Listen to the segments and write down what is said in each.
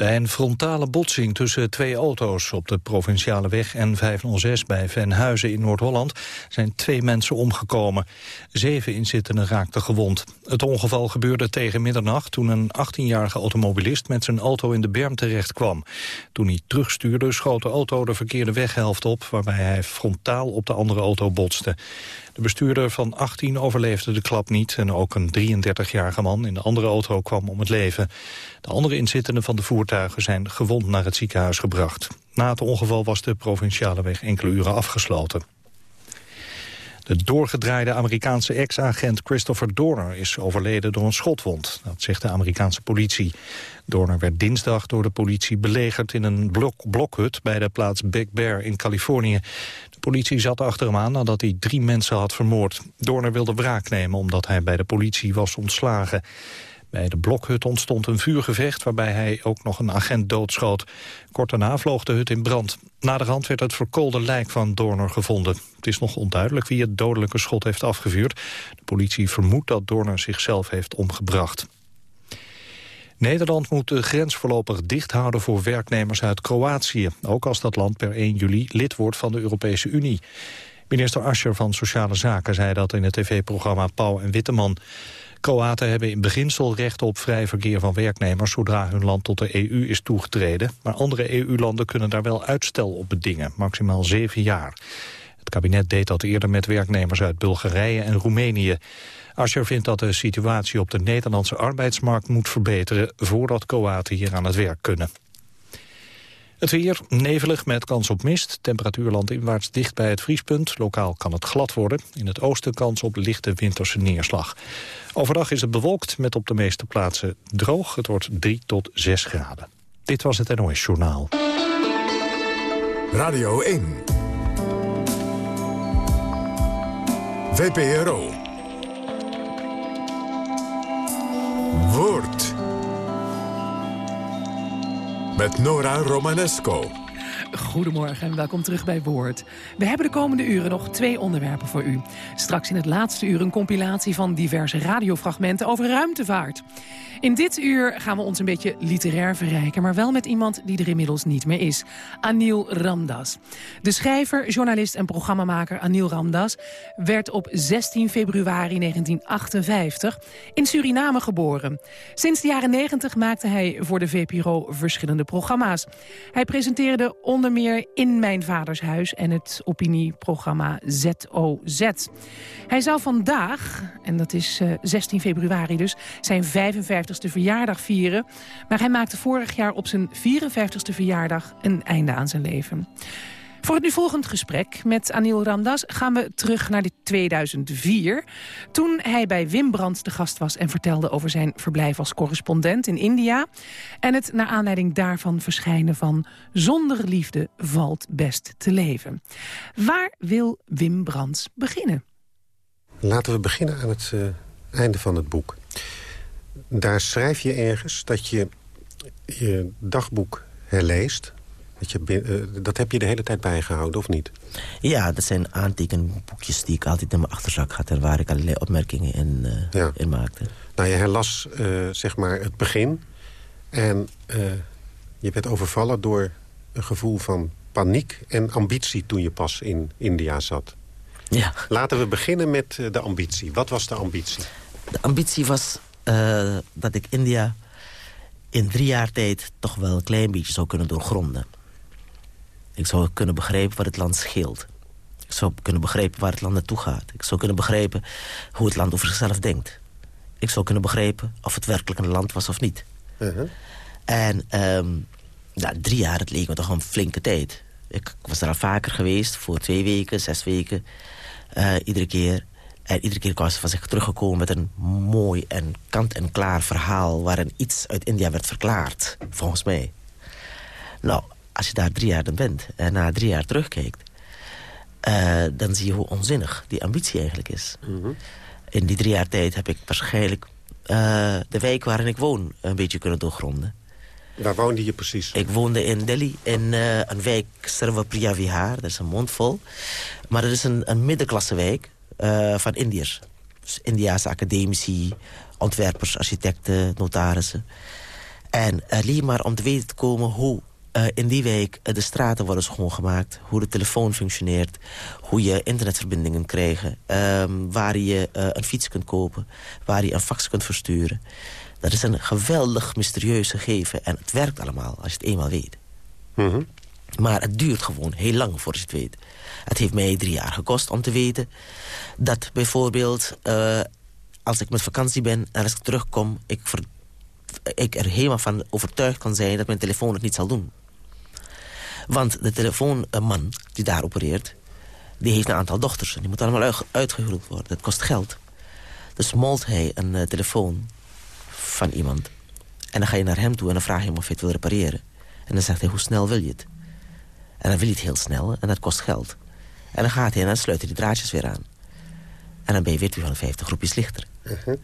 Bij een frontale botsing tussen twee auto's op de provinciale weg N506 bij Venhuizen in Noord-Holland zijn twee mensen omgekomen. Zeven inzittenden raakten gewond. Het ongeval gebeurde tegen middernacht toen een 18-jarige automobilist met zijn auto in de berm terecht kwam. Toen hij terugstuurde schoot de auto de verkeerde weghelft op waarbij hij frontaal op de andere auto botste. De bestuurder van 18 overleefde de klap niet... en ook een 33-jarige man in de andere auto kwam om het leven. De andere inzittenden van de zijn gewond naar het ziekenhuis gebracht. Na het ongeval was de provinciale weg enkele uren afgesloten. De doorgedraaide Amerikaanse ex-agent Christopher Dorner is overleden door een schotwond. Dat zegt de Amerikaanse politie. Dorner werd dinsdag door de politie belegerd in een blok blokhut bij de plaats Big Bear in Californië. De politie zat achter hem aan nadat hij drie mensen had vermoord. Dorner wilde wraak nemen omdat hij bij de politie was ontslagen. Bij de blokhut ontstond een vuurgevecht waarbij hij ook nog een agent doodschoot. Kort daarna vloog de hut in brand. Na de rand werd het verkoolde lijk van Dorner gevonden. Het is nog onduidelijk wie het dodelijke schot heeft afgevuurd. De politie vermoedt dat Dorner zichzelf heeft omgebracht. Nederland moet de grens voorlopig dicht houden voor werknemers uit Kroatië. Ook als dat land per 1 juli lid wordt van de Europese Unie. Minister Ascher van Sociale Zaken zei dat in het tv-programma Pauw en Witteman. Kroaten hebben in beginsel recht op vrij verkeer van werknemers... zodra hun land tot de EU is toegetreden. Maar andere EU-landen kunnen daar wel uitstel op bedingen, maximaal zeven jaar. Het kabinet deed dat eerder met werknemers uit Bulgarije en Roemenië. Asscher vindt dat de situatie op de Nederlandse arbeidsmarkt moet verbeteren... voordat Kroaten hier aan het werk kunnen. Het weer nevelig met kans op mist. Temperatuur landinwaarts dicht bij het vriespunt. Lokaal kan het glad worden. In het oosten kans op lichte winterse neerslag. Overdag is het bewolkt met op de meeste plaatsen droog. Het wordt 3 tot 6 graden. Dit was het NOS Journaal. Radio 1. VPRO. Woord. Met Nora Romanesco. Goedemorgen en welkom terug bij Woord. We hebben de komende uren nog twee onderwerpen voor u. Straks in het laatste uur een compilatie van diverse radiofragmenten over ruimtevaart. In dit uur gaan we ons een beetje literair verrijken... maar wel met iemand die er inmiddels niet meer is. Anil Ramdas. De schrijver, journalist en programmamaker Anil Ramdas... werd op 16 februari 1958 in Suriname geboren. Sinds de jaren 90 maakte hij voor de VPRO verschillende programma's. Hij presenteerde meer In Mijn Vaders Huis... en het opinieprogramma ZOZ. Hij zou vandaag, en dat is 16 eh, februari dus... zijn 55 ste verjaardag vieren. Maar hij maakte vorig jaar op zijn 54ste verjaardag een einde aan zijn leven. Voor het nu volgend gesprek met Anil Ramdas gaan we terug naar 2004. Toen hij bij Wim Brandt de gast was en vertelde over zijn verblijf als correspondent in India. En het naar aanleiding daarvan verschijnen van Zonder liefde valt best te leven. Waar wil Wim Brandt beginnen? Laten we beginnen aan het uh, einde van het boek daar schrijf je ergens dat je je dagboek herleest. Dat, je, uh, dat heb je de hele tijd bijgehouden, of niet? Ja, dat zijn aantekenboekjes die ik altijd in mijn achterzak had... en waar ik allerlei opmerkingen in, uh, in maakte. Nou, je herlas uh, zeg maar het begin. En je werd overvallen door een gevoel van paniek en ambitie... toen je pas in India zat. Ja. Laten we beginnen met de ambitie. Wat was de ambitie? De ambitie was uh, dat ik India in drie jaar tijd toch wel een klein beetje zou kunnen doorgronden. Ik zou kunnen begrijpen wat het land scheelt. Ik zou kunnen begrijpen waar het land naartoe gaat. Ik zou kunnen begrijpen hoe het land over zichzelf denkt. Ik zou kunnen begrijpen of het werkelijk een land was of niet. Uh -huh. En um, nou, drie jaar, het leek me toch een flinke tijd. Ik was er al vaker geweest, voor twee weken, zes weken. Uh, iedere keer. En iedere keer was, was ik teruggekomen met een mooi en kant-en-klaar verhaal... waarin iets uit India werd verklaard, volgens mij. Nou, als je daar drie jaar dan bent en na drie jaar terugkijkt... Uh, dan zie je hoe onzinnig die ambitie eigenlijk is. Mm -hmm. In die drie jaar tijd heb ik waarschijnlijk uh, de wijk waarin ik woon... een beetje kunnen doorgronden. Waar woonde je precies? Ik woonde in Delhi, in uh, een wijk Sarva Priya Vihar. Dat is een mondvol. Maar het is een, een middenklasse wijk van Indiërs. Dus Indiaanse academici, ontwerpers, architecten, notarissen. En alleen maar om te weten te komen hoe uh, in die week uh, de straten worden schoongemaakt. Hoe de telefoon functioneert. Hoe je internetverbindingen krijgt. Um, waar je uh, een fiets kunt kopen. Waar je een fax kunt versturen. Dat is een geweldig mysterieus gegeven. En het werkt allemaal als je het eenmaal weet. Mm -hmm. Maar het duurt gewoon heel lang voor je het weet. Het heeft mij drie jaar gekost om te weten... dat bijvoorbeeld als ik met vakantie ben en als ik terugkom... ik, ver, ik er helemaal van overtuigd kan zijn dat mijn telefoon het niet zal doen. Want de telefoonman die daar opereert... die heeft een aantal dochters. En die moet allemaal uitgehuwd worden. Dat kost geld. Dus smolt hij een uh, telefoon van iemand. En dan ga je naar hem toe en dan vraag je hem of je het wil repareren. En dan zegt hij, hoe snel wil je het? En dan wil hij het heel snel en dat kost geld. En dan gaat hij en dan sluit hij die draadjes weer aan. En dan ben je weer 250 groepjes lichter. Uh -huh.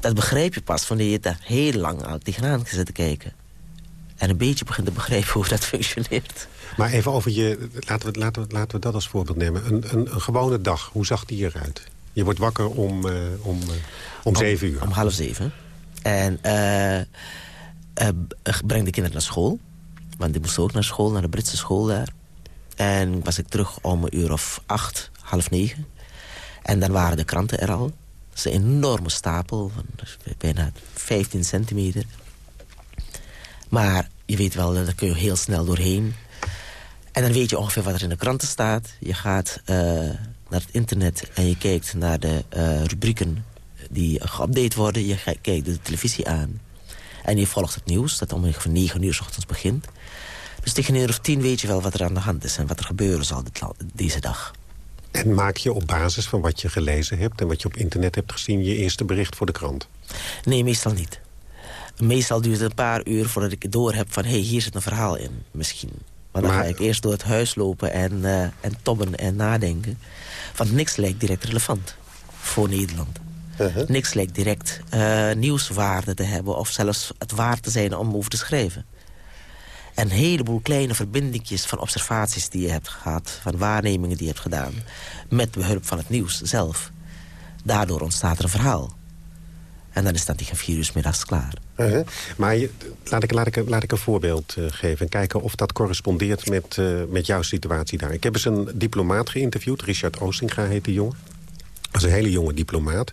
Dat begrijp je pas wanneer je daar heel lang al tegenaan zit te kijken. En een beetje begint te begrijpen hoe dat functioneert. Maar even over je... Laten we, laten we, laten we dat als voorbeeld nemen. Een, een, een gewone dag, hoe zag die eruit? Je wordt wakker om, uh, om, uh, om zeven uur. Om half zeven. En uh, breng de kinderen naar school. Want die moesten ook naar school, naar de Britse school daar. En was ik terug om een uur of acht, half negen. En dan waren de kranten er al. Dat is een enorme stapel, van bijna 15 centimeter. Maar je weet wel, daar kun je heel snel doorheen. En dan weet je ongeveer wat er in de kranten staat. Je gaat uh, naar het internet en je kijkt naar de uh, rubrieken die geüpdate worden. Je kijkt de televisie aan. En je volgt het nieuws, dat om ongeveer 9 uur s ochtends begint. Dus tegen een uur of tien weet je wel wat er aan de hand is... en wat er gebeuren zal dit, deze dag. En maak je op basis van wat je gelezen hebt... en wat je op internet hebt gezien... je eerste bericht voor de krant? Nee, meestal niet. Meestal duurt het een paar uur voordat ik door heb van... hé, hey, hier zit een verhaal in, misschien. Maar dan maar... ga ik eerst door het huis lopen en, uh, en tobben en nadenken. Want niks lijkt direct relevant voor Nederland. Uh -huh. Niks lijkt direct uh, nieuwswaarde te hebben... of zelfs het waard te zijn om over te schrijven. En een heleboel kleine verbindingjes van observaties die je hebt gehad... van waarnemingen die je hebt gedaan... met behulp van het nieuws zelf. Daardoor ontstaat er een verhaal. En dan is dat tegen vier uur middags klaar. -huh. Maar laat, ik, laat, ik, laat ik een voorbeeld uh, geven en kijken of dat correspondeert met, uh, met jouw situatie daar. Ik heb eens een diplomaat geïnterviewd. Richard Oostinga heet die jongen. Dat is een hele jonge diplomaat.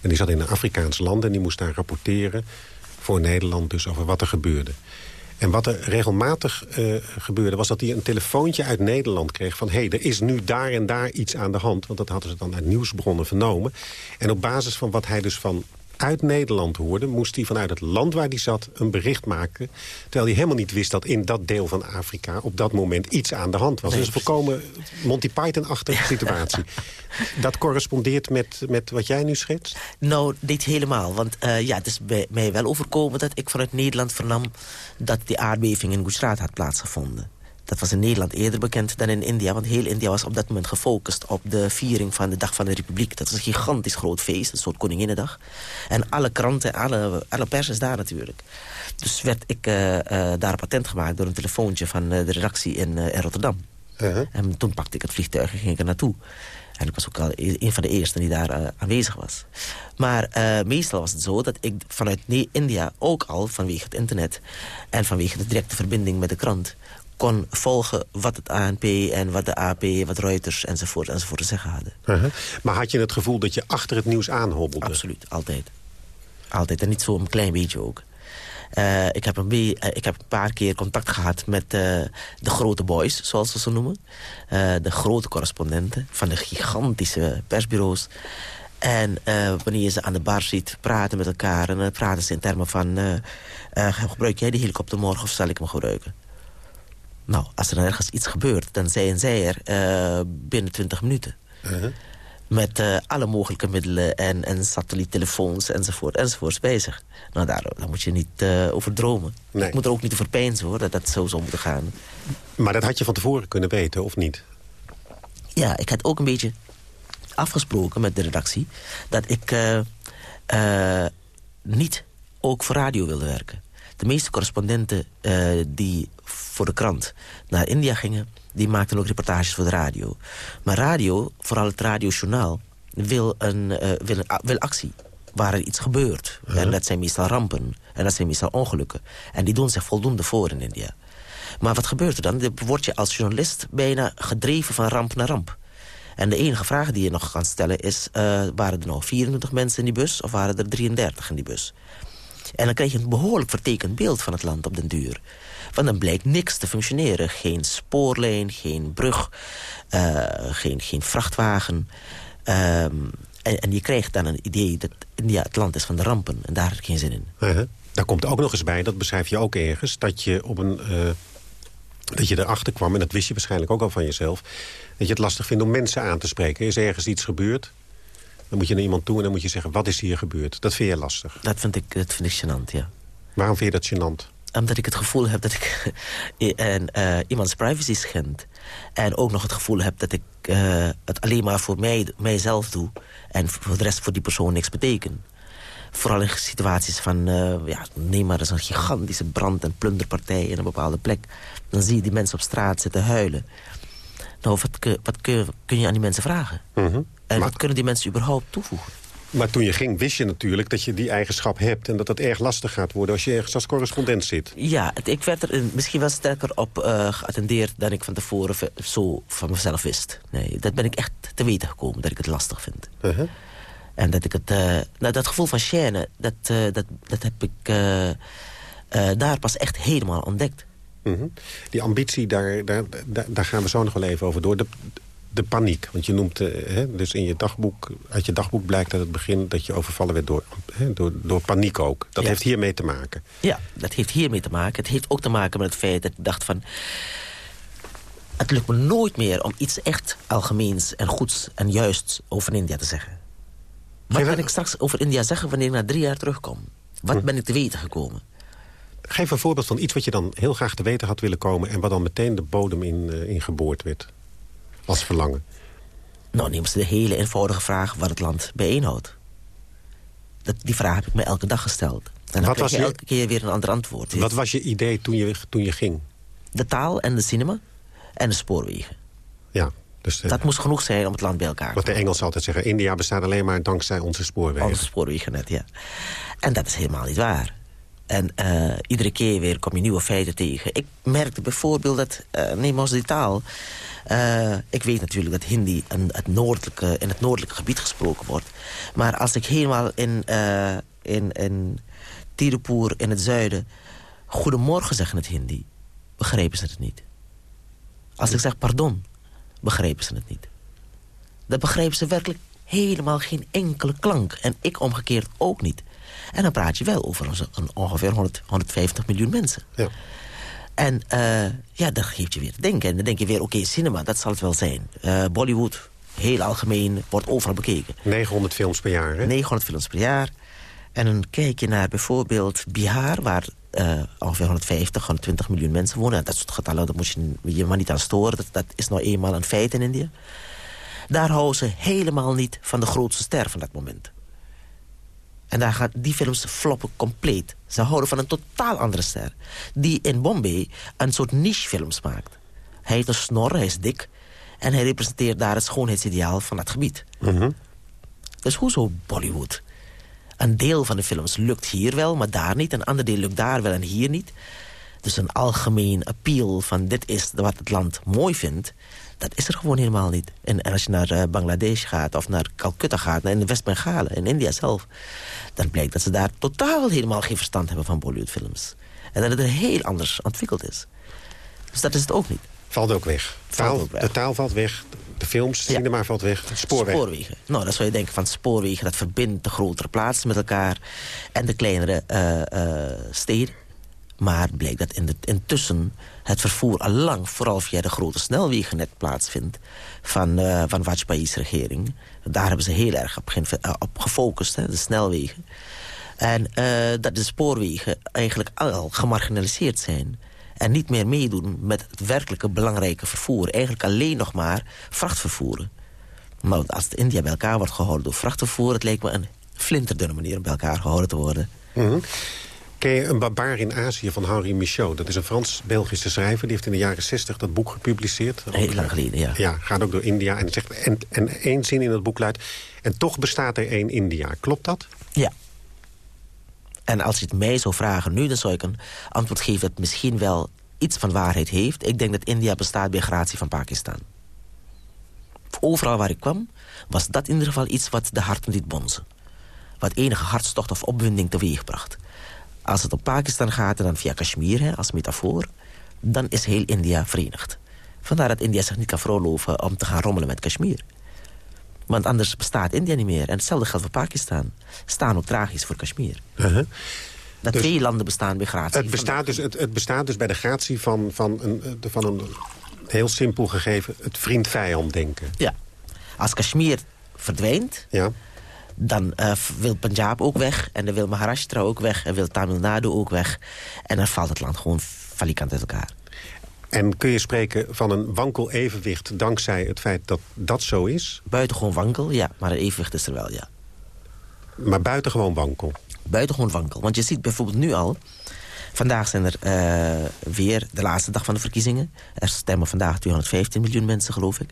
En die zat in een Afrikaans land en die moest daar rapporteren... voor Nederland dus over wat er gebeurde. En wat er regelmatig gebeurde was dat hij een telefoontje uit Nederland kreeg... van hé, hey, er is nu daar en daar iets aan de hand. Want dat hadden ze dan uit nieuwsbronnen vernomen. En op basis van wat hij dus van uit Nederland hoorde... moest hij vanuit het land waar hij zat een bericht maken... terwijl hij helemaal niet wist dat in dat deel van Afrika... op dat moment iets aan de hand was. Nee, dus een volkomen Monty Python-achtige situatie. dat correspondeert met, met wat jij nu schetst? Nou, niet helemaal. Want uh, ja, het is bij mij wel overkomen dat ik vanuit Nederland vernam... dat die aardbeving in Gujarat had plaatsgevonden. Dat was in Nederland eerder bekend dan in India. Want heel India was op dat moment gefocust op de viering van de Dag van de Republiek. Dat is een gigantisch groot feest, een soort Koninginnedag. En alle kranten, alle, alle pers is daar natuurlijk. Dus werd ik uh, uh, daar patent gemaakt door een telefoontje van uh, de redactie in, in Rotterdam. -huh. En toen pakte ik het vliegtuig en ging ik er naartoe. En ik was ook al een van de eersten die daar aanwezig was. Maar meestal was het zo dat ik vanuit India ook al vanwege het internet... en vanwege de directe verbinding met de krant kon volgen wat het ANP en wat de AP, wat Reuters enzovoort, enzovoort te zeggen hadden. Uh -huh. Maar had je het gevoel dat je achter het nieuws aanhobbelde? Absoluut, altijd. Altijd, en niet zo een klein beetje ook. Uh, ik, heb een uh, ik heb een paar keer contact gehad met uh, de grote boys, zoals ze ze noemen. de grote correspondenten van de gigantische persbureaus. En wanneer je ze aan de bar ziet praten met elkaar... en dan praten ze in termen van... gebruik jij die helikopter morgen of zal ik hem gebruiken? Nou, als er dan ergens iets gebeurt, dan zijn zij er uh, binnen 20 minuten. Uh -huh. Met uh, alle mogelijke middelen en, en satelliettelefoons enzovoort, enzovoort bezig. Nou, daar, daar moet je niet uh, over dromen. Nee. Ik moet er ook niet over peinzen, hoor, dat dat zo zou moeten gaan. Maar dat had je van tevoren kunnen weten, of niet? Ja, ik had ook een beetje afgesproken met de redactie... dat ik niet ook voor radio wilde werken. De meeste correspondenten die voor de krant naar India gingen... die maakten ook reportages voor de radio. Maar radio, vooral het radiojournaal... wil, een, uh, wil, een, wil actie waar er iets gebeurt. En dat zijn meestal rampen. En dat zijn meestal ongelukken. En die doen zich voldoende voor in India. Maar wat gebeurt er dan? Dan word je als journalist bijna gedreven van ramp naar ramp. En de enige vraag die je nog kan stellen is... Uh, waren er nou 24 mensen in die bus of waren er 33 in die bus? En dan krijg je een behoorlijk vertekend beeld van het land op den duur. Want dan blijkt niks te functioneren. Geen spoorlijn, geen brug, uh, geen, geen vrachtwagen. Um, en, en, je krijgt dan een idee dat India het land is van de rampen. En daar heb ik geen zin in. Daar komt ook nog eens bij, dat beschrijf je ook ergens... dat je, op een, uh, dat je erachter kwam, en dat wist je waarschijnlijk ook al van jezelf... dat je het lastig vindt om mensen aan te spreken. Is ergens iets gebeurd? Dan moet je naar iemand toe en dan moet je zeggen... wat is hier gebeurd? Dat vind je lastig. Dat vind ik, dat vind ik gênant, ja. Waarom vind je dat gênant? Omdat ik het gevoel heb dat ik en, uh, iemands privacy schend. En ook nog het gevoel heb dat ik uh, het alleen maar voor mij, mijzelf doe. En voor de rest voor die persoon niks betekent. Vooral in situaties van, uh, ja, neem maar eens een gigantische brand- en plunderpartij in een bepaalde plek. Dan zie je die mensen op straat zitten huilen. Nou, wat, wat kun, je aan die mensen vragen? Mm -hmm. En maar, wat kunnen die mensen überhaupt toevoegen? Maar toen je ging, wist je natuurlijk dat je die eigenschap hebt... en dat het erg lastig gaat worden als je ergens als correspondent zit. Ja, ik werd er misschien wel sterker op uh, geattendeerd... dan ik van tevoren zo van mezelf wist. Nee, dat ben ik echt te weten gekomen, dat ik het lastig vind. Uh -huh. En dat ik het... Uh, nou, dat gevoel van chaîne, dat, uh, dat, dat heb ik daar pas echt helemaal ontdekt. -hmm. Die ambitie, daar, daar, daar, daar, gaan we zo nog wel even over door. De, de paniek. Want je noemt, uh, hè, dus in je dagboek, uit je dagboek blijkt uit het begin... dat je overvallen werd door, hè, door, door paniek ook. Dat ja. heeft hiermee te maken. Ja, dat heeft hiermee te maken. Het heeft ook te maken met het feit dat ik dacht van... het lukt me nooit meer om iets echt algemeens en goeds en juists over India te zeggen. Wat kan ik straks over India zeggen wanneer ik na drie jaar terugkom? Wat hm. ben ik te weten gekomen? Geef een voorbeeld van iets wat je dan heel graag te weten had willen komen... en wat dan meteen de bodem in, uh, in geboord werd als verlangen? Nou, neem eens de hele eenvoudige vraag wat het land bijeenhoudt. Dat, die vraag heb ik me elke dag gesteld. En dan krijg je elke keer weer een ander antwoord. Wat was je idee toen je, toen je ging? De taal en de cinema en de spoorwegen. Ja, dus de, dat moest genoeg zijn om het land bij elkaar te Wat de Engelsen altijd zeggen, India bestaat alleen maar dankzij onze spoorwegen. Onze spoorwegen net, ja. En dat is helemaal niet waar. En uh, iedere keer weer kom je nieuwe feiten tegen. Ik merkte bijvoorbeeld dat, uh, neem ons die taal... Uh, ik weet natuurlijk dat Hindi in het, noordelijke, in het noordelijke gebied gesproken wordt. Maar als ik helemaal in, uh, in, in Tirupur in het zuiden... goedemorgen zeg in het Hindi, begrepen ze het niet. Als ik zeg pardon, begrepen ze het niet. Dat begrepen ze werkelijk helemaal geen enkele klank. En ik omgekeerd ook niet. En dan praat je wel over ongeveer 100, 150 miljoen mensen. Ja. En uh, ja, dat geeft je weer te denken. En dan denk je weer, oké, okay, cinema, dat zal het wel zijn. Uh, Bollywood, heel algemeen, wordt overal bekeken. 900 films per jaar, hè? 900 films per jaar. En dan kijk je naar bijvoorbeeld Bihar... waar uh, ongeveer 150, 120 miljoen mensen wonen. Dat soort getallen, daar moet je je maar niet aan storen. Dat, dat is nou eenmaal een feit in India. Daar houden ze helemaal niet van de grootste ster van dat moment. En daar gaat die films floppen compleet. Ze houden van een totaal andere ster. Die in Bombay een soort niche-films maakt. Hij heeft een snor, hij is dik. En hij representeert daar het schoonheidsideaal van dat gebied. Mm -hmm. Dus hoezo Bollywood? Een deel van de films lukt hier wel, maar daar niet. Een ander deel lukt daar wel en hier niet. Dus een algemeen appeal van dit is wat het land mooi vindt... dat is er gewoon helemaal niet. En, en als je naar uh, Bangladesh gaat of naar Calcutta gaat... naar in West-Bengalen, in India zelf... dan blijkt dat ze daar totaal helemaal geen verstand hebben van Bollywoodfilms. En dat het er heel anders ontwikkeld is. Dus dat is het ook niet. Valt ook weg. Taal, ook weg. De taal valt weg, de films, de Ja. cinema valt weg, de spoorweg. Spoorwegen. Nou, dan zou je denken van spoorwegen... dat verbindt de grotere plaatsen met elkaar... en de kleinere eh, eh, steden. Maar het bleek dat in de, intussen het vervoer al lang... vooral via de grote snelwegen net plaatsvindt... van, eh, van regering. Daar hebben ze heel erg op, eh, op gefocust, hè, de snelwegen. En eh, dat de spoorwegen eigenlijk al gemarginaliseerd zijn... en niet meer meedoen met het werkelijke belangrijke vervoer. Eigenlijk alleen nog maar vrachtvervoeren. Maar als het India bij elkaar wordt gehouden door vrachtvervoer... het leek me een flinterdunne manier om bij elkaar gehouden te worden. Mhm. Ken je Een barbaar in Azië van Henri Michaud? Dat is een Frans-Belgische schrijver. Die heeft in de jaren 60 dat boek gepubliceerd. Heel lang geleden, ja. Ja, gaat ook door India. En, zegt, en, en één zin in het boek luidt... En toch bestaat er één India. Klopt dat? Ja. En als je het mij zou vragen nu, dan zou ik een antwoord geven... dat misschien wel iets van waarheid heeft. Ik denk dat India bestaat bij gratie van Pakistan. Overal waar ik kwam, was dat in ieder geval iets wat de harten liet bonzen. Wat enige hartstocht of opwinding teweegbracht. Als het op Pakistan gaat en dan via Kashmir hè, als metafoor... dan is heel India verenigd. Vandaar dat India zich niet kan veroorloven om te gaan rommelen met Kashmir. Want anders bestaat India niet meer. En hetzelfde geldt voor Pakistan. Staan ook tragisch voor Kashmir. Uh-huh. Dat Dus- twee landen bestaan bij gratie. Het bestaat, dus, het, het bestaat dus bij de gratie van, van, een, van een heel simpel gegeven... het vriend-vijand denken. Ja. Als Kashmir verdwijnt, Ja? Dan eh, wil Punjab ook weg. En dan wil Maharashtra ook weg. En wil Tamil Nadu ook weg. En dan valt het land gewoon falikant uit elkaar. En kun je spreken van een wankel evenwicht... dankzij het feit dat dat zo is, Buitengewoon wankel, ja. Maar een evenwicht is er wel, ja. maar buitengewoon wankel? Buitengewoon wankel. Want je ziet bijvoorbeeld nu al... Vandaag zijn er eh, weer de laatste dag van de verkiezingen. Er stemmen vandaag 215 miljoen mensen, geloof ik.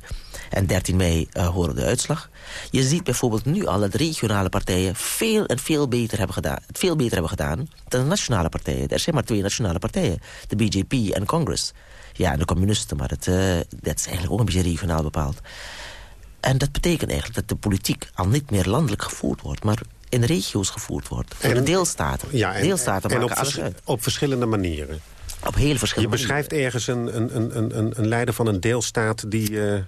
En 13 mei eh, horen de uitslag. Je ziet bijvoorbeeld nu al dat regionale partijen... veel en veel beter hebben gedaan, veel beter hebben gedaan dan de nationale partijen. Er zijn maar twee nationale partijen. De BJP en Congress. Ja, en de communisten, maar het, eh, dat is eigenlijk ook een beetje regionaal bepaald. En dat betekent eigenlijk dat de politiek al niet meer landelijk gevoerd wordt... maar in regio's gevoerd wordt. Door En- de deelstaten. Ja, en, deelstaten en maken op, vers- op verschillende manieren. Op heel Je verschillende beschrijft ergens een, een, een, een, een leider van een deelstaat... die eh,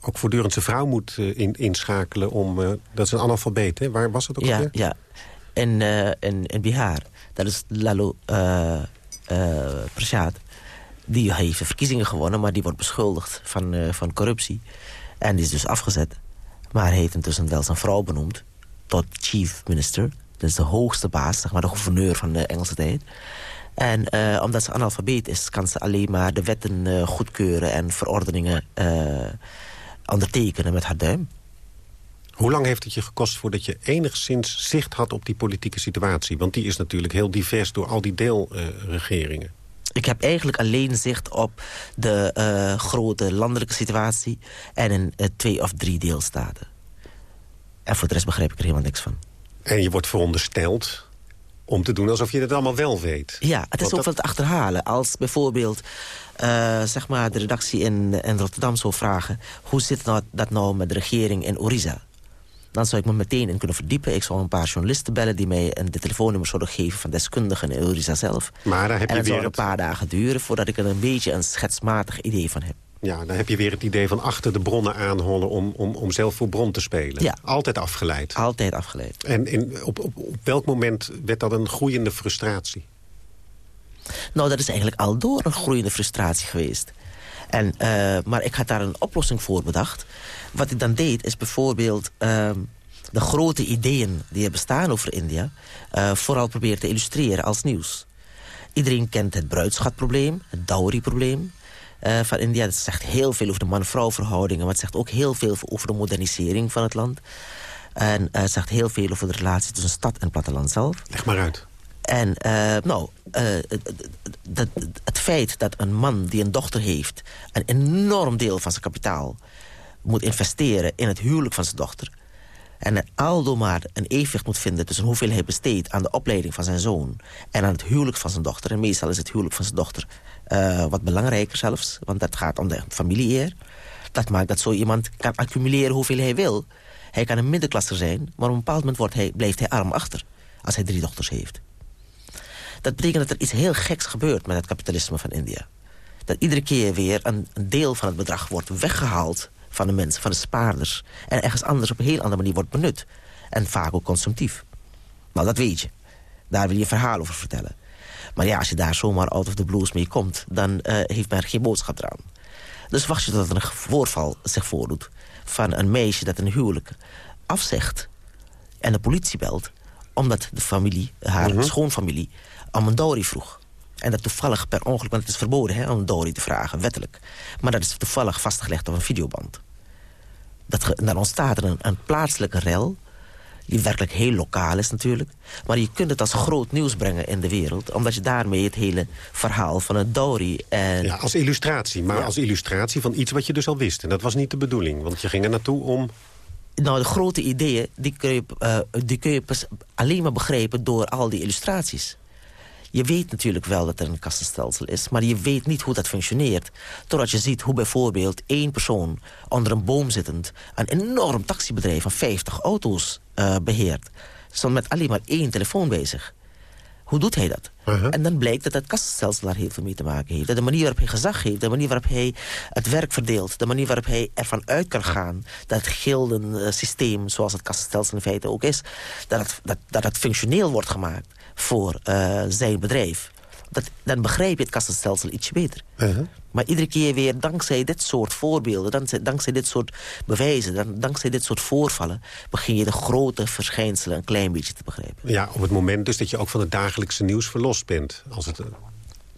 ook voortdurend zijn vrouw moet eh, in, inschakelen om... eh, dat is een analfabeet, hè? Waar was het ook Ja, alweer? ja. In, in, in Bihar, dat is Lalu eh, Prasad. Die heeft de verkiezingen gewonnen, maar die wordt beschuldigd van, van corruptie. En die is dus afgezet. Maar hij heeft intussen wel zijn vrouw benoemd tot chief minister. Dat is de hoogste baas, zeg maar de gouverneur van de Engelse tijd. En eh, omdat ze analfabeet is, kan ze alleen maar de wetten eh, goedkeuren... en verordeningen eh, ondertekenen met haar duim. Hoe lang heeft het je gekost voordat je enigszins zicht had op die politieke situatie? Want die is natuurlijk heel divers door al die deelregeringen. Ik heb eigenlijk alleen zicht op de grote landelijke situatie... en in twee of drie deelstaten. En voor de rest begrijp ik er helemaal niks van. en je wordt verondersteld om te doen alsof je het allemaal wel weet. Ja, het is Want ook wel te achterhalen. Als bijvoorbeeld eh, zeg maar de redactie in, in Rotterdam zou vragen... hoe zit nou, dat nou met de regering in Orisa? Dan zou ik me meteen in kunnen verdiepen. Ik zou een paar journalisten bellen die mij een, de telefoonnummer zouden geven... van deskundigen in Orisa zelf. Maar daar heb en je het weer zou een het- paar dagen duren... voordat ik er een beetje een schetsmatig idee van heb. Ja, dan heb je weer het idee van achter de bronnen aanhollen... om, om, om zelf voor bron te spelen. Ja. Altijd afgeleid. Altijd afgeleid. En in, op, op, op welk moment werd dat een groeiende frustratie? Nou, dat is eigenlijk al door een groeiende frustratie geweest. En, eh, maar ik had daar een oplossing voor bedacht. Wat ik dan deed, is bijvoorbeeld ehm, de grote ideeën die er bestaan over India... eh, vooral proberen te illustreren als nieuws. Iedereen kent het bruidschatprobleem, het dowry-probleem eh, van India. Dat zegt heel veel over de man-vrouw verhoudingen... maar het zegt ook heel veel over de modernisering van het land. En eh, het zegt heel veel over de relatie tussen stad en platteland zelf. Leg maar uit. En eh, nou, het- het feit dat een man die een dochter heeft... een enorm deel van zijn kapitaal moet investeren in het huwelijk van zijn dochter... en aldo maar een evenwicht moet vinden tussen hoeveel hij besteedt... aan de opleiding van zijn zoon en aan het huwelijk van zijn dochter... en meestal is het huwelijk van zijn dochter eh, wat belangrijker zelfs... want dat gaat om de familie-eer. Dat maakt dat zo iemand kan accumuleren hoeveel hij wil. Hij kan een middenklasser zijn, maar op een bepaald moment wordt hij, blijft hij arm achter... als hij drie dochters heeft. Dat betekent dat er iets heel geks gebeurt met het kapitalisme van India. Dat iedere keer weer een deel van het bedrag wordt weggehaald van de mensen, van de spaarders. En ergens anders op een heel andere manier wordt benut. En vaak ook consumptief. Nou, dat weet je. Daar wil je een verhaal over vertellen. Maar ja, als je daar zomaar out of the blues mee komt... dan eh, heeft men er geen boodschap eraan. Dus wacht je tot er een voorval zich voordoet... van een meisje dat een huwelijk afzegt... en de politie belt... omdat de familie, haar schoonfamilie, om een dowry vroeg. En dat toevallig per ongeluk, want het is verboden hè, om een dowry te vragen, wettelijk. Maar dat is toevallig vastgelegd op een videoband. Dat dan ontstaat er een, een plaatselijke rel. die werkelijk heel lokaal is natuurlijk. Maar je kunt het als groot nieuws brengen in de wereld... omdat je daarmee het hele verhaal van het Dowry... En... Ja, als illustratie, maar als illustratie van iets wat je dus al wist. En dat was niet de bedoeling, want je ging er naartoe om... Nou, de grote ideeën die kun je, uh, die kun je alleen maar begrijpen door al die illustraties. Je weet natuurlijk wel dat er een kassenstelsel is... maar je weet niet hoe dat functioneert. Totdat je ziet hoe bijvoorbeeld één persoon onder een boom zittend... een enorm taxibedrijf van 50 auto's uh, beheert. Stond met alleen maar één telefoon bezig. Hoe doet hij dat? Uh-huh. En dan blijkt dat het kassenstelsel daar heel veel mee te maken heeft. Dat de manier waarop hij gezag heeft, de manier waarop hij het werk verdeelt... de manier waarop hij ervan uit kan gaan dat het gildensysteem... zoals het kassenstelsel in feite ook is... dat het, dat, dat het functioneel wordt gemaakt voor uh, zijn bedrijf. Dat, dan begrijp je het kassenstelsel ietsje beter. Uh -huh. Maar iedere keer weer, dankzij dit soort voorbeelden... dankzij, dankzij dit soort bewijzen, dan, dankzij dit soort voorvallen... begin je de grote verschijnselen een klein beetje te begrijpen. Ja, op het moment dus dat je ook van het dagelijkse nieuws verlost bent. Als het,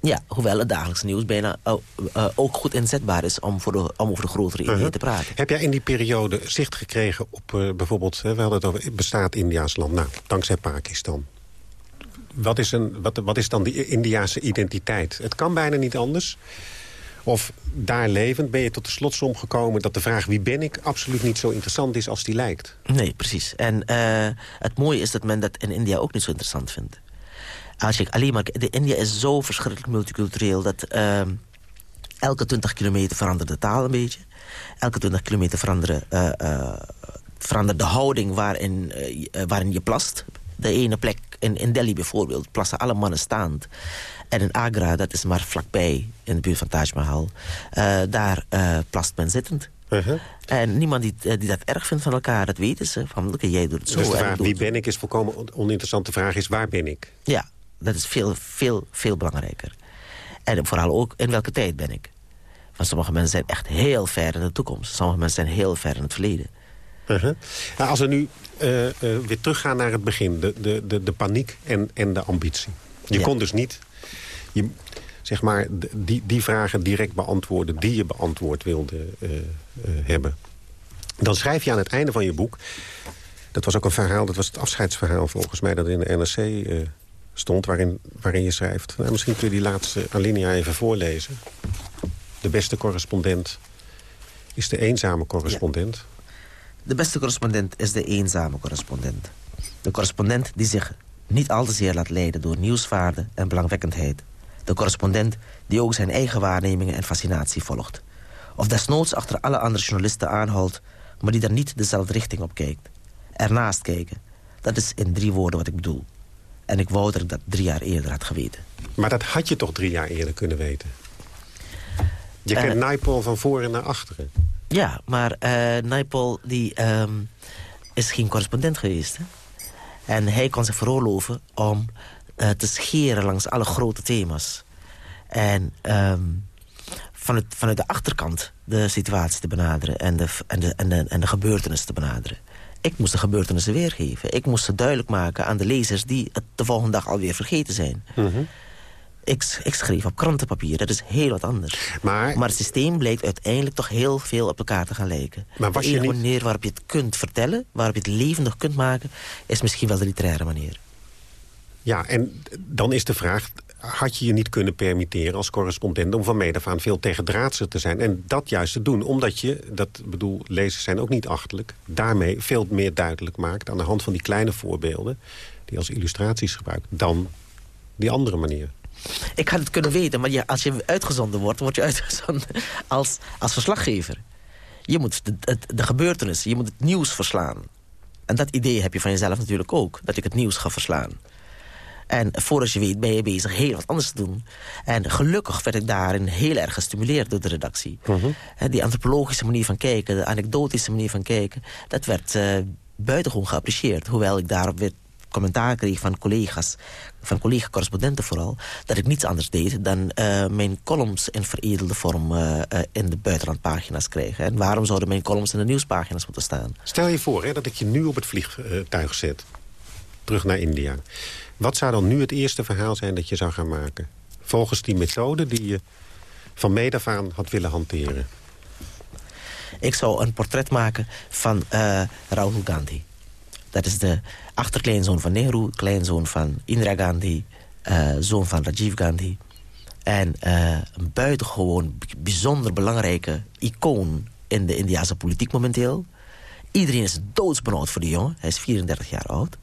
ja, hoewel het dagelijkse nieuws bijna uh, uh, ook goed inzetbaar is... om, voor de, om over de grotere ideeën -huh. te praten. Heb jij in die periode zicht gekregen op bijvoorbeeld... We hadden het over, bestaat India's land? Nou, dankzij Pakistan wat is, een, wat, wat is dan die Indiaanse identiteit? Het kan bijna niet anders. Of daar levend ben je tot de slotsom gekomen... dat de vraag wie ben ik absoluut niet zo interessant is als die lijkt. Nee, precies. En uh, het mooie is dat men dat in India ook niet zo interessant vindt. Als je alleen maar... De India is zo verschrikkelijk multicultureel... dat uh, elke 20 kilometer verandert de taal een beetje. Elke 20 kilometer verandert, uh, de houding waarin, waarin je plast de ene plek, in, in Delhi bijvoorbeeld, plassen alle mannen staand. En in Agra, dat is maar vlakbij, in de buurt van Taj Mahal... Uh, daar uh, plast men zittend. Uh -huh. En niemand die, die dat erg vindt van elkaar, dat weten ze. Van, oké, jij doet het zo. Dus de vraag wie ben ik is volkomen oninteressant. De vraag is waar ben ik? Ja, dat is veel, veel, veel belangrijker. En vooral ook in welke tijd ben ik. Want sommige mensen zijn echt heel ver in de toekomst. Sommige mensen zijn heel ver in het verleden. Uh -huh. nou, als we nu uh, uh, weer teruggaan naar het begin. De, de, de, de paniek en, en de ambitie. Je ja. kon dus niet... Je, zeg maar, die, die vragen direct beantwoorden... die je beantwoord wilde uh, hebben. Dan schrijf je aan het einde van je boek... dat was ook een verhaal, dat was het afscheidsverhaal volgens mij... dat in de NRC stond, waarin, waarin je schrijft... Nou, misschien kun je die laatste alinea even voorlezen. De beste correspondent is de eenzame correspondent... Ja. De beste correspondent is de eenzame correspondent. De correspondent die zich niet al te zeer laat leiden door nieuwsvaarde en belangwekkendheid. De correspondent die ook zijn eigen waarnemingen en fascinatie volgt. Of desnoods achter alle andere journalisten aanhoudt... maar die daar niet dezelfde richting op kijkt. Ernaast kijken. Dat is in drie woorden wat ik bedoel. En ik wou dat ik dat drie jaar eerder had geweten. Maar dat had je toch drie jaar eerder kunnen weten? Je kent uh, van voren naar achteren. Ja, maar uh, Naipaul die, um, is geen correspondent geweest. En hij kon zich veroorloven om uh, te scheren langs alle grote thema's. En um, vanuit, vanuit de achterkant de situatie te benaderen... en de, en de, en de, en de gebeurtenissen te benaderen. Ik moest de gebeurtenissen weergeven. Ik moest ze duidelijk maken aan de lezers... die het de volgende dag alweer vergeten zijn. Mm. Ik, ik, schreef op krantenpapier, dat is heel wat anders. Maar, maar het systeem bleek uiteindelijk toch heel veel op elkaar te gaan lijken. Maar was de enige je niet... manier waarop je het kunt vertellen... waarop je het levendig kunt maken... is misschien wel de literaire manier. Ja, en dan is de vraag... had je je niet kunnen permitteren als correspondent... om van meet af aan veel tegendraadser te zijn... en dat juist te doen, omdat je, dat bedoel, lezers zijn ook niet achterlijk... daarmee veel meer duidelijk maakt aan de hand van die kleine voorbeelden... die als illustraties gebruikt, dan die andere manier. Ik had het kunnen weten, maar ja, als je uitgezonden wordt... word je uitgezonden als, als verslaggever. Je moet de, de, de gebeurtenissen, je moet het nieuws verslaan. En dat idee heb je van jezelf natuurlijk ook. Dat ik het nieuws ga verslaan. En voordat je weet ben je bezig heel wat anders te doen. En gelukkig werd ik daarin heel erg gestimuleerd door de redactie. -huh. Die antropologische manier van kijken, de anekdotische manier van kijken... dat werd uh, buitengewoon geapprecieerd. Hoewel ik daarop weer commentaar kreeg van collega's, van collega-correspondenten vooral... dat ik niets anders deed dan uh, mijn columns in veredelde vorm uh, uh, in de buitenlandpagina's krijgen. En waarom zouden mijn columns in de nieuwspagina's moeten staan? Stel je voor hè, dat ik je nu op het vliegtuig zet, terug naar India. Wat zou dan nu het eerste verhaal zijn dat je zou gaan maken? Volgens die methode die je van meet af aan had willen hanteren. Ik zou een portret maken van Rahul Gandhi Dat is de achterkleinzoon van Nehru, kleinzoon van Indira Gandhi... Uh, zoon van Rajiv Gandhi. En uh, een buitengewoon bijzonder belangrijke icoon in de Indiase politiek momenteel. Iedereen is doodsbenauwd voor die jongen. Hij is 34 jaar oud.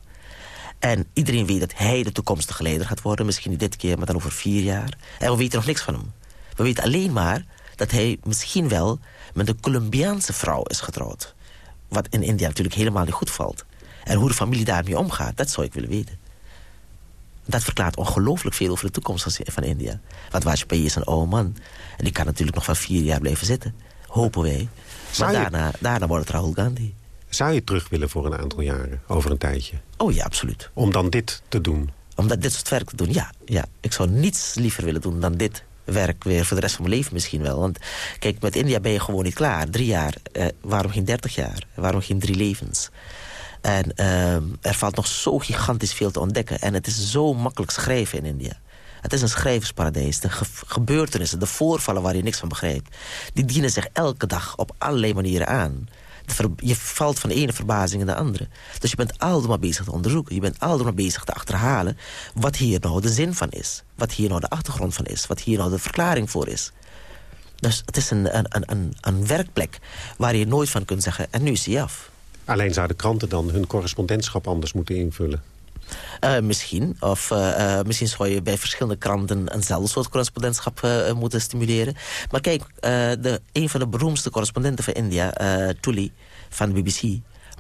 En iedereen weet dat hij de toekomstige leider gaat worden. Misschien niet dit keer, maar dan over vier jaar. En we weten nog niks van hem. We weten alleen maar dat hij misschien wel met een Colombiaanse vrouw is getrouwd. Wat in India natuurlijk helemaal niet goed valt. En hoe de familie daarmee omgaat, dat zou ik willen weten. Dat verklaart ongelooflijk veel over de toekomst van India. Want Vajpayee is een oude man. En die kan natuurlijk nog van vier jaar blijven zitten. Hopen wij. Maar daarna, daarna wordt het Rahul Gandhi. Zou je terug willen voor een aantal jaren, over een tijdje? Oh ja, absoluut. Om dan dit te doen? Om dat, dit soort werk te doen, ja, ja. Ik zou niets liever willen doen dan dit werk weer voor de rest van mijn leven misschien wel. Want kijk, met India ben je gewoon niet klaar. Drie jaar, eh, waarom geen dertig jaar? Waarom geen drie levens? En uh, er valt nog zo gigantisch veel te ontdekken. En het is zo makkelijk schrijven in India. Het is een schrijversparadijs. De gebeurtenissen, de voorvallen waar je niks van begrijpt... die dienen zich elke dag op allerlei manieren aan. Je valt van de ene verbazing in de andere. Dus je bent altijd maar bezig te onderzoeken. Je bent altijd maar bezig te achterhalen... wat hier nou de zin van is. Wat hier nou de achtergrond van is. Wat hier nou de verklaring voor is. Dus het is een, een, een, een werkplek waar je nooit van kunt zeggen... en nu is hij af. Alleen zouden kranten dan hun correspondentschap anders moeten invullen? Uh, misschien. Of uh, uh, misschien zou je bij verschillende kranten eenzelfde soort correspondentschap moeten stimuleren. Maar kijk, de, een van de beroemdste correspondenten van India, Tully van de BBC,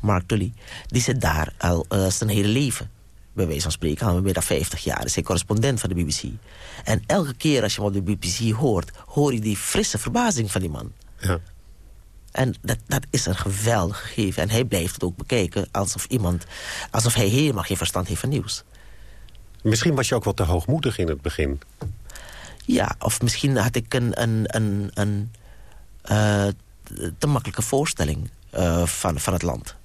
Mark Tully, die zit daar al zijn hele leven. Bij wijze van spreken, al meer dan 50 jaar is hij correspondent van de BBC. En elke keer als je hem op de BBC hoort, hoor je die frisse verbazing van die man. Ja. En dat, dat is een geweldig gegeven. En hij blijft het ook bekijken alsof iemand... alsof hij helemaal geen verstand heeft van nieuws. Misschien was je ook wel te hoogmoedig in het begin. Ja, of misschien had ik een, een, een, een uh, te makkelijke voorstelling uh, van, van het land.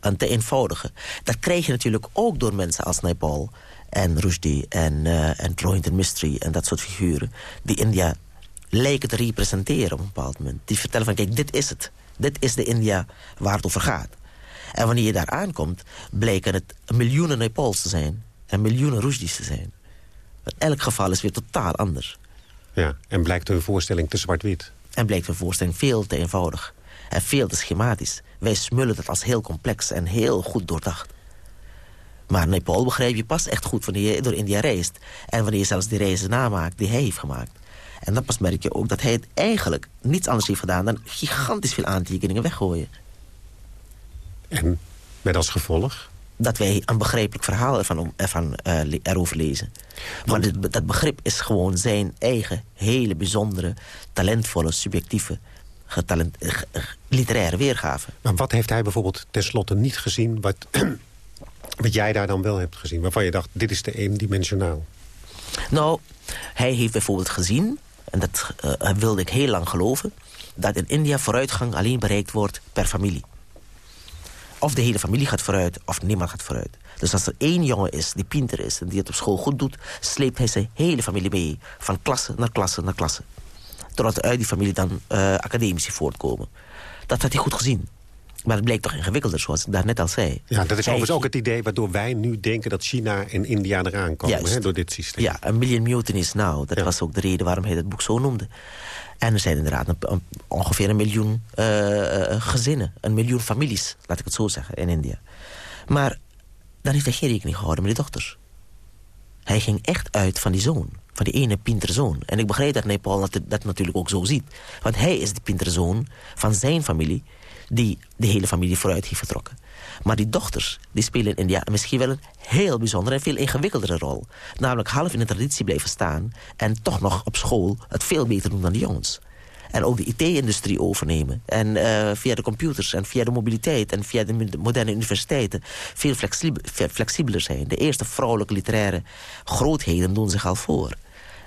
Een te eenvoudige. Dat krijg je natuurlijk ook door mensen als Nepal en Rushdie en, uh, en Rohingya Mystery en dat soort figuren... die India lijken te representeren op een bepaald moment. Die vertellen van, kijk, dit is het. Dit is de India waar het over gaat. En wanneer je daar aankomt, blijken het miljoenen Nepals te zijn. En miljoenen Rushdis te zijn. In elk geval is weer totaal anders. Ja, en blijkt hun voorstelling te zwart-wit. En blijkt hun voorstelling veel te eenvoudig. En veel te schematisch. Wij smullen het als heel complex en heel goed doordacht. Maar Nepal begrijp je pas echt goed wanneer je door India reist. En wanneer je zelfs die reizen namaakt die hij heeft gemaakt. En dan pas merk je ook dat hij het eigenlijk niets anders heeft gedaan... dan gigantisch veel aantekeningen weggooien. En met als gevolg? Dat wij een begrijpelijk verhaal ervan, ervan uh, erover lezen. Dit, dat begrip is gewoon zijn eigen, hele bijzondere... talentvolle, subjectieve, getalent, uh, literaire weergave. Maar wat heeft hij bijvoorbeeld tenslotte niet gezien... wat, wat jij daar dan wel hebt gezien? Waarvan je dacht, dit is te eendimensionaal. Nou, hij heeft bijvoorbeeld gezien en dat uh, wilde ik heel lang geloven... dat in India vooruitgang alleen bereikt wordt per familie. Of de hele familie gaat vooruit, of niemand gaat vooruit. Dus als er één jongen is die pinter is en die het op school goed doet... sleept hij zijn hele familie mee, van klasse naar klasse naar klasse. Totdat uit die familie dan uh, academici voortkomen. Dat had hij goed gezien. Maar het bleek toch ingewikkelder, zoals ik daarnet al zei. Ja, dat is overigens ook het idee waardoor wij nu denken... dat China en India eraan komen, hè, door dit systeem. Ja, een million mutinies now. Dat was ook de reden waarom hij het boek zo noemde. En er zijn inderdaad een, ongeveer een miljoen uh, gezinnen. Een miljoen families, laat ik het zo zeggen, in India. Maar dan heeft hij geen rekening gehouden met die dochters. Hij ging echt uit van die zoon. Van die ene pinterzoon. En ik begrijp dat Nepal dat, dat natuurlijk ook zo ziet. Want hij is de pinterzoon van zijn familie die de hele familie vooruit heeft vertrokken. Maar die dochters die spelen in India misschien wel een heel bijzondere en veel ingewikkeldere rol. Namelijk half in de traditie blijven staan... en toch nog op school het veel beter doen dan de jongens. En ook de IT-industrie overnemen. En uh, via de computers en via de mobiliteit en via de moderne universiteiten... veel flexibeler zijn. De eerste vrouwelijke literaire grootheden doen zich al voor.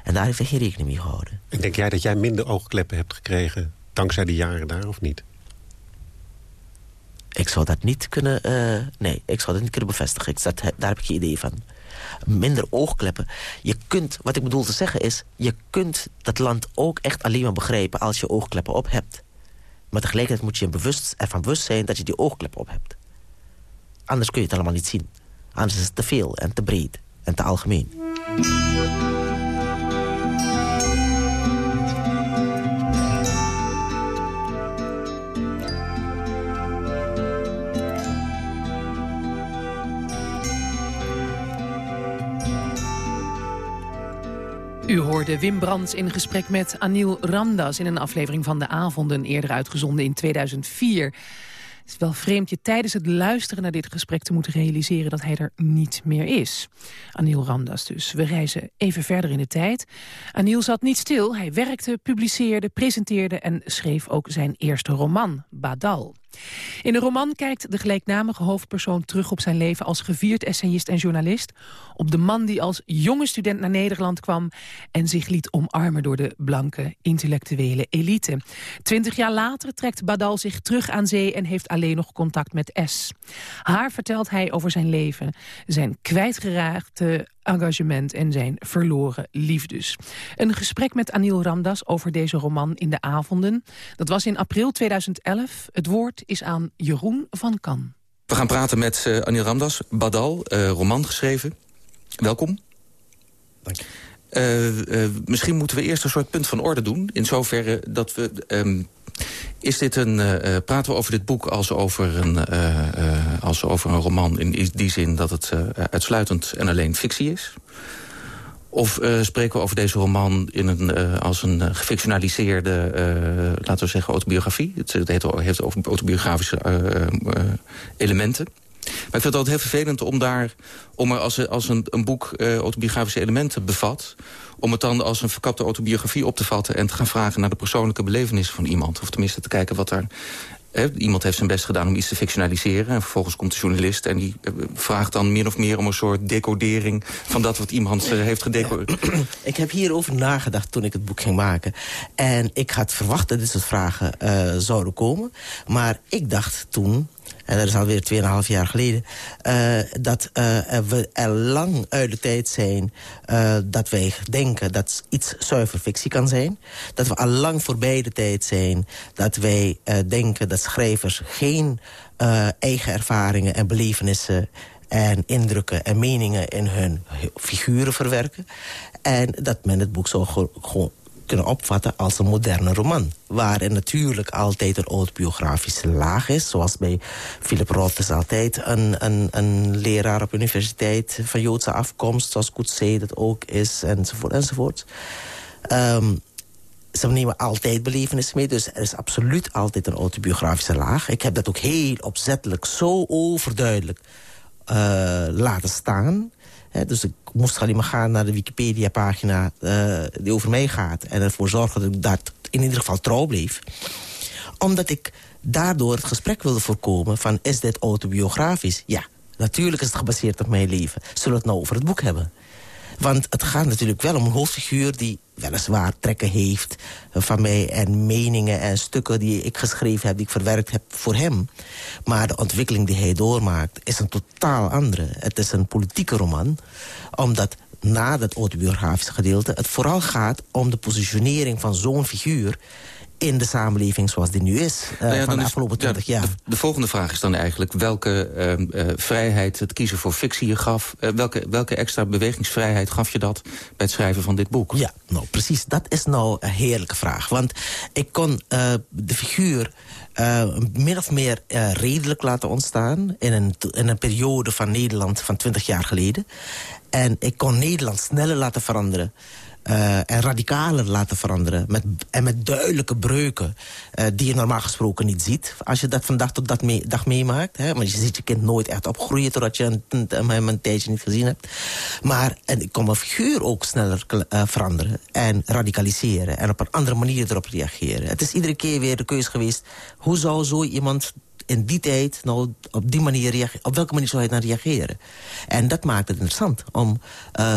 En daar heeft hij geen rekening mee gehouden. En denk jij dat jij minder oogkleppen hebt gekregen... dankzij die jaren daar, of niet? Ik zou dat niet kunnen... Uh, nee, ik zou dat niet kunnen bevestigen. Ik, dat, daar heb ik geen idee van. Minder oogkleppen. Je kunt, wat ik bedoel te zeggen is... je kunt dat land ook echt alleen maar begrijpen... als je oogkleppen op hebt. Maar tegelijkertijd moet je bewust, ervan bewust zijn... dat je die oogkleppen op hebt. anders kun je het allemaal niet zien. Anders is het te veel en te breed en te algemeen. U hoorde Wim Brands in gesprek met Anil Ramdas... in een aflevering van De Avonden, eerder uitgezonden in 2004. Het is wel vreemd je tijdens het luisteren naar dit gesprek te moeten realiseren... dat hij er niet meer is. Anil Ramdas dus. We reizen even verder in de tijd. Anil zat niet stil. Hij werkte, publiceerde, presenteerde... en schreef ook zijn eerste roman, Badal. In de roman kijkt de gelijknamige hoofdpersoon terug op zijn leven als gevierd essayist en journalist. Op de man die als jonge student naar Nederland kwam en zich liet omarmen door de blanke intellectuele elite. Twintig jaar later trekt Badal zich terug aan zee en heeft alleen nog contact met S. Haar vertelt hij over zijn leven, zijn kwijtgeraakte engagement en zijn verloren liefdes. Een gesprek met Anil Ramdas over deze roman in de avonden. Dat was in april 2011. Het woord is aan Jeroen van Kan. We gaan praten met uh, Anil Ramdas, Badal, uh, roman geschreven. Welkom. Dank je. Uh, misschien moeten we eerst een soort punt van orde doen. In zoverre dat we... Um, is dit een, uh, praten we over dit boek als over een, uh, uh, als over een roman... in die zin dat het uitsluitend en alleen fictie is? Of spreken we over deze roman in een, als een gefictionaliseerde, laten we zeggen, autobiografie? Het, het heeft, over autobiografische elementen. Maar ik vind het altijd heel vervelend om daar, om er als, als een, een boek autobiografische elementen bevat om het dan als een verkapte autobiografie op te vatten... en te gaan vragen naar de persoonlijke belevenissen van iemand. Of tenminste te kijken wat iemand heeft zijn best gedaan om iets te fictionaliseren... en vervolgens komt de journalist en die eh, vraagt dan min of meer... om een soort decodering van dat wat iemand uh, heeft gedecodeerd. Ik heb hierover nagedacht toen ik het boek ging maken. En ik had verwacht dat dit soort vragen uh, zouden komen. Maar ik dacht toen en dat is alweer 2,5 jaar geleden... Uh, dat uh, we er lang uit de tijd zijn uh, dat wij denken dat iets zuiver fictie kan zijn. Dat we al lang voorbij de tijd zijn dat wij denken dat schrijvers geen eigen ervaringen en belevenissen en indrukken en meningen in hun figuren verwerken. En dat men het boek zo gewoon kunnen opvatten als een moderne roman. Waar er natuurlijk altijd een autobiografische laag is. Zoals bij Philip Roth is altijd een, een, een leraar op universiteit van Joodse afkomst. Zoals Coetzee dat ook is, enzovoort, enzovoort. Um, ze nemen altijd belevenissen mee, dus er is absoluut altijd een autobiografische laag. Ik heb dat ook heel opzettelijk zo overduidelijk uh, laten staan dus ik moest alleen maar gaan naar de Wikipedia-pagina uh, die over mij gaat. En ervoor zorgen dat ik dat in ieder geval trouw bleef. Omdat ik daardoor het gesprek wilde voorkomen van... is dit autobiografisch? Ja, natuurlijk is het gebaseerd op mijn leven. Zullen we het nou over het boek hebben? Want het gaat natuurlijk wel om een hoofdfiguur die weliswaar trekken heeft van mij... en meningen en stukken die ik geschreven heb, die ik verwerkt heb voor hem. Maar de ontwikkeling die hij doormaakt is een totaal andere. Het is een politieke roman, omdat na dat autobiografische gedeelte... het vooral gaat om de positionering van zo'n figuur in de samenleving zoals die nu is uh, nou ja, van de afgelopen 20 jaar. De, volgende vraag is dan eigenlijk welke uh, uh, vrijheid het kiezen voor fictie je gaf. welke, welke extra bewegingsvrijheid gaf je dat bij het schrijven van dit boek? Ja, nou precies. Dat is nou een heerlijke vraag. Want ik kon de figuur min of meer redelijk laten ontstaan... In een, in een periode van Nederland van 20 jaar geleden. En ik kon Nederland sneller laten veranderen... Uh, en radicaler laten veranderen. Met, en met duidelijke breuken uh, die je normaal gesproken niet ziet. Als je dat van dag tot mee, dag meemaakt. Hè? Want je ziet je kind nooit echt opgroeien totdat je een, een, een, tijdje niet gezien hebt. Maar en ik kon mijn figuur ook sneller uh, veranderen. En radicaliseren. En op een andere manier erop reageren. Het is iedere keer weer de keuze geweest. Hoe zou zo iemand in die tijd nou op die manier reageren? Op welke manier zou hij dan reageren? En dat maakt het interessant om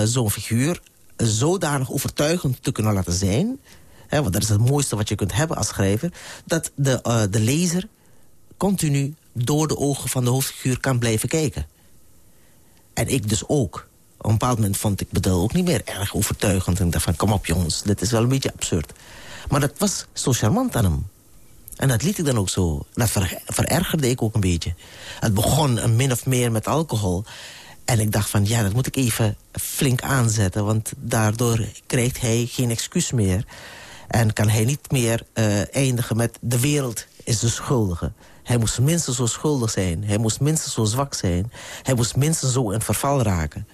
zo'n figuur zodanig overtuigend te kunnen laten zijn... Hè, want dat is het mooiste wat je kunt hebben als schrijver... dat de, uh, de lezer continu door de ogen van de hoofdfiguur kan blijven kijken. En ik dus ook. Op een bepaald moment vond ik Bedel ook niet meer erg overtuigend. En dacht van, kom op jongens, dit is wel een beetje absurd. Maar dat was zo charmant aan hem. En dat liet ik dan ook zo. Dat ver, verergerde ik ook een beetje. Het begon min of meer met alcohol. En ik dacht van, ja, dat moet ik even flink aanzetten. Want daardoor krijgt hij geen excuus meer. En kan hij niet meer uh, eindigen met de wereld is de schuldige. Hij moest minstens zo schuldig zijn. Hij moest minstens zo zwak zijn. Hij moest minstens zo in verval raken.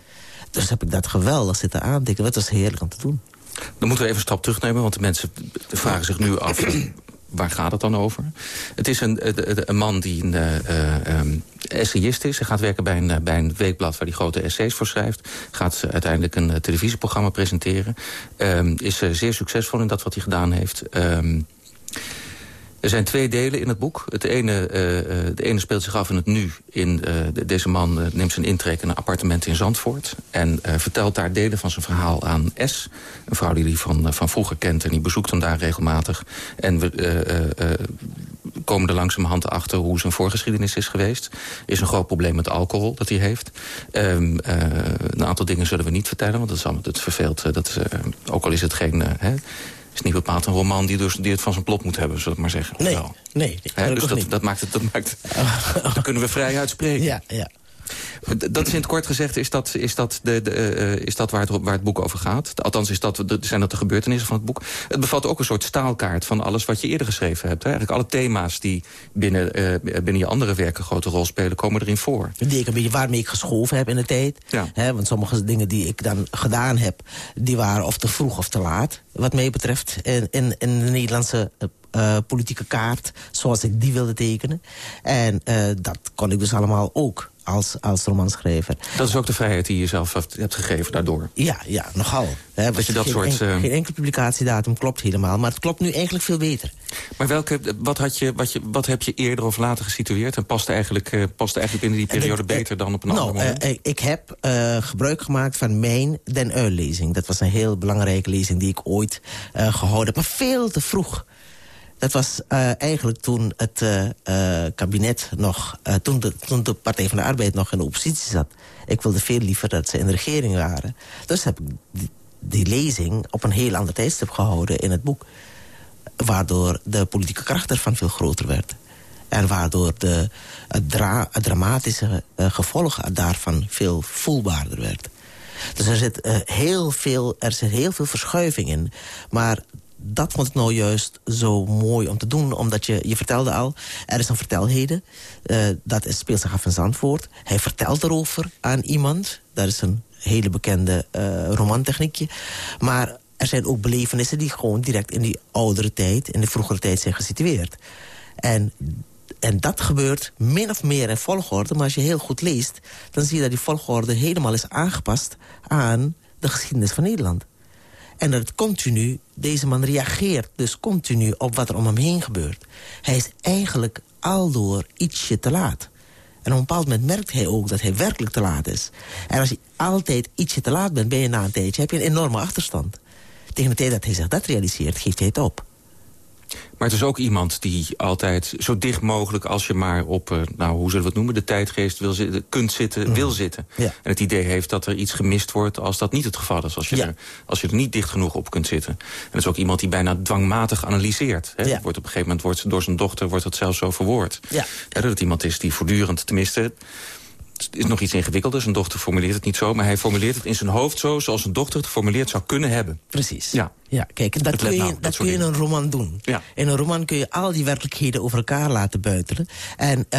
Dus heb ik dat geweldig zitten aandikken. Dat was heerlijk om te doen. Dan moeten we even een stap terugnemen, want de mensen vragen zich nu af... waar gaat het dan over? Het is een, een man die een um, essayist is. Hij gaat werken bij een, bij een weekblad waar hij grote essays voor schrijft. Gaat uiteindelijk een televisieprogramma presenteren. Um, is zeer succesvol in dat wat hij gedaan heeft. Um, er zijn twee delen in het boek. Het ene, uh, de ene speelt zich af in het nu. In, uh, deze man neemt zijn intrek in een appartement in Zandvoort. En vertelt daar delen van zijn verhaal aan S. Een vrouw die hij van, van vroeger kent. En die bezoekt hem daar regelmatig. En we komen er langzamerhand achter hoe zijn voorgeschiedenis is geweest. Is een groot probleem met alcohol dat hij heeft. Um, een aantal dingen zullen we niet vertellen. Want dat is allemaal, het verveelt. dat is, ook al is het geen is niet bepaald een roman die, dus, die het van zijn plot moet hebben, zullen we maar zeggen. Nee, nee. dus dat, dat, maakt het, dat maakt dat kunnen we vrij uitspreken. Ja, ja. Dat is in het kort gezegd, is dat, is dat, de, de, uh, is dat waar, het, waar het boek over gaat? Althans, is dat, zijn dat de gebeurtenissen van het boek. Het bevat ook een soort staalkaart van alles wat je eerder geschreven hebt. Hè? Eigenlijk alle thema's die binnen, uh, binnen je andere werken een grote rol spelen... komen erin voor. Die ik een beetje waarmee ik geschoven heb in de tijd. Ja. Hè? Want sommige dingen die ik dan gedaan heb... die waren of te vroeg of te laat, wat mij betreft... in, in, in de Nederlandse uh, politieke kaart zoals ik die wilde tekenen. En uh, dat kon ik dus allemaal ook als, als romanschrijver. Dat is ook de vrijheid die je zelf hebt gegeven daardoor? Ja, ja nogal. Hè, dat je dat geen, soort, uh... geen enkele publicatiedatum klopt helemaal, maar het klopt nu eigenlijk veel beter. Maar welke, wat, had je, wat, je, wat heb je eerder of later gesitueerd... en past eigenlijk, uh, past eigenlijk binnen die periode beter dan op een nou, ander moment? Uh, ik heb gebruik gemaakt van mijn Den Uil-lezing. Dat was een heel belangrijke lezing die ik ooit gehouden heb, maar veel te vroeg. Dat was uh, eigenlijk toen het uh, uh, kabinet nog... toen, de, toen de Partij van de Arbeid nog in de oppositie zat. Ik wilde veel liever dat ze in de regering waren. Dus heb ik die, lezing op een heel ander tijdstip gehouden in het boek. Waardoor de politieke kracht ervan veel groter werd. En waardoor de, dramatische gevolg daarvan veel voelbaarder werd. Dus er zit, heel veel, er heel veel verschuiving in. Maar dat vond ik nou juist zo mooi om te doen. Omdat je, je vertelde al, er is een vertelheden. Uh, dat speelt zich af in Zandvoort. Hij vertelt erover aan iemand. Dat is een hele bekende uh, romantechniekje. Maar er zijn ook belevenissen die gewoon direct in die oudere tijd... in de vroegere tijd zijn gesitueerd. En, en dat gebeurt min of meer in volgorde. Maar als je heel goed leest, dan zie je dat die volgorde helemaal is aangepast... aan de geschiedenis van Nederland. En dat het continu, deze man reageert dus continu op wat er om hem heen gebeurt. Hij is eigenlijk aldoor ietsje te laat. En op een bepaald moment merkt hij ook dat hij werkelijk te laat is. En als je altijd ietsje te laat bent, ben je na een tijdje... heb je een enorme achterstand. Tegen de tijd dat hij zich dat realiseert, geeft hij het op. Maar het is ook iemand die altijd zo dicht mogelijk... als je maar op, uh, nou, hoe zullen we het noemen... de tijdgeest wil zitten, kunt zitten, mm. wil zitten. Ja. En het idee heeft dat er iets gemist wordt... als dat niet het geval is. Als je, ja. er, als je er niet dicht genoeg op kunt zitten. En het is ook iemand die bijna dwangmatig analyseert. Hè? Ja. Wordt op een gegeven moment wordt door zijn dochter wordt het zelfs zo verwoord. Ja. dat het iemand is die voortdurend, tenminste het is nog iets ingewikkelder. Zijn dochter formuleert het niet zo, maar hij formuleert het in zijn hoofd zo... zoals een dochter het geformuleerd zou kunnen hebben. Precies. Ja. Ja, kijk, dat kun je, nou, dat kun je in een roman doen. Ja. In een roman kun je al die werkelijkheden over elkaar laten buitelen. En uh,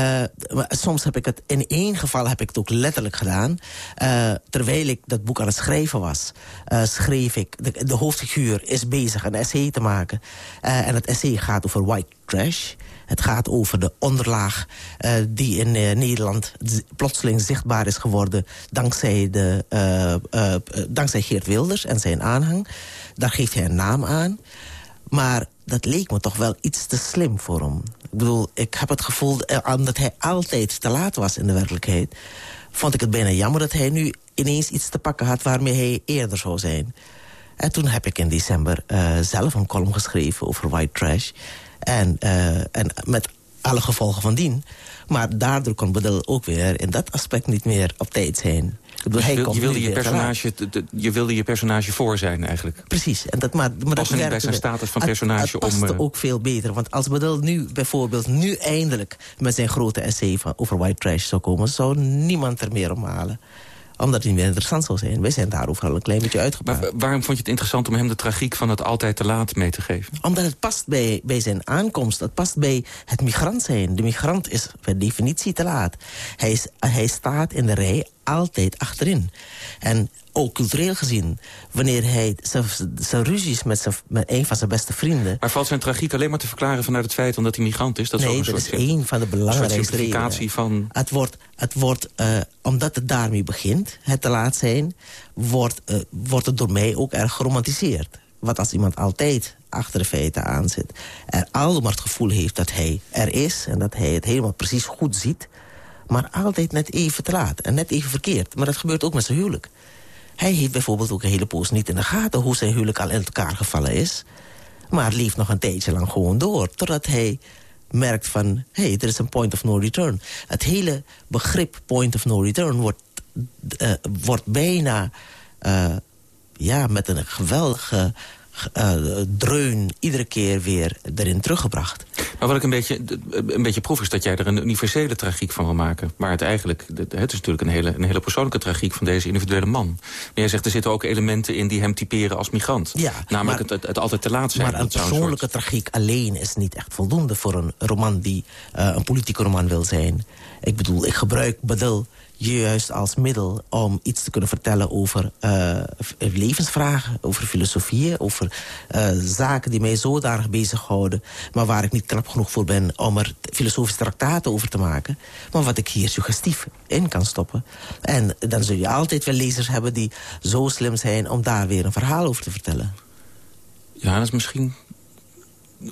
maar soms heb ik het, in één geval heb ik het ook letterlijk gedaan. Uh, terwijl ik dat boek aan het schrijven was, uh, schreef ik... De, de hoofdfiguur is bezig een essay te maken. En het essay gaat over white trash... Het gaat over de onderlaag uh, die in uh, Nederland plotseling zichtbaar is geworden... dankzij, de, uh, dankzij Geert Wilders en zijn aanhang. Daar geeft hij een naam aan. Maar dat leek me toch wel iets te slim voor hem. Ik bedoel, ik heb het gevoel, omdat hij altijd te laat was in de werkelijkheid... vond ik het bijna jammer dat hij nu ineens iets te pakken had... waarmee hij eerder zou zijn. En toen heb ik in december zelf een column geschreven over white trash... En, uh, en met alle gevolgen van dien. Maar daardoor kon Bedel ook weer in dat aspect niet meer op tijd zijn. bedoel, hij je, wil- komt je, wilde je, personage, je wilde je personage voor zijn eigenlijk. Precies. En dat, maar, maar dat niet bij zijn status van Het- personage Het, paste om, eh, ook veel beter. Want als Bedel nu bijvoorbeeld nu eindelijk met zijn grote essay van, over white trash zou komen... zou niemand er meer om halen. Omdat het niet meer interessant zou zijn. Wij zijn daarover al een klein beetje uitgepraat. Maar wa- waarom vond je het interessant om hem de tragiek van het altijd te laat mee te geven? Omdat het past bij, bij zijn aankomst. Het past bij het migrant zijn. De migrant is per definitie te laat. Hij, is, hij staat in de rij altijd achterin. En ook cultureel gezien, wanneer hij zijn- ruzies met, zijn, met een van zijn beste vrienden... Maar valt zijn tragiek alleen maar te verklaren vanuit het feit omdat hij migrant is? Dat is ook een dat soort, is één van de belangrijkste redenen. van... Het wordt, het wordt uh, omdat het daarmee begint, het te laat zijn... wordt, uh, wordt het door mij ook erg geromantiseerd. Want als iemand altijd achter de feiten aan zit... er al maar het gevoel heeft dat hij er is... en dat hij het helemaal precies goed ziet... maar altijd net even te laat en net even verkeerd. Maar dat gebeurt ook met zijn huwelijk. Hij heeft bijvoorbeeld ook een hele poos niet in de gaten... hoe zijn huwelijk al in elkaar gevallen is. Maar leeft nog een tijdje lang gewoon door. Totdat hij merkt van, hé, hey, er is een point of no return. Het hele begrip point of no return wordt, uh, wordt bijna... Uh, ja, met een geweldige uh, dreun iedere keer weer erin teruggebracht. Maar wat ik een beetje, een beetje proef is dat jij er een universele tragiek van wil maken. Maar het eigenlijk, het is natuurlijk een hele, een hele persoonlijke tragiek van deze individuele man. Maar jij zegt er zitten ook elementen in die hem typeren als migrant. Ja, Namelijk maar, het, het, altijd te laat zijn. Maar een persoonlijke soort... tragiek alleen is niet echt voldoende voor een roman die uh, een politieke roman wil zijn. Ik bedoel, ik gebruik Badil juist als middel om iets te kunnen vertellen over uh, levensvragen, over filosofieën, over uh, zaken die mij zodanig bezighouden, maar waar ik niet knap genoeg voor ben om er filosofische traktaten over te maken, maar wat ik hier suggestief in kan stoppen. En dan zul je altijd wel lezers hebben die zo slim zijn om daar weer een verhaal over te vertellen. Ja, dat is misschien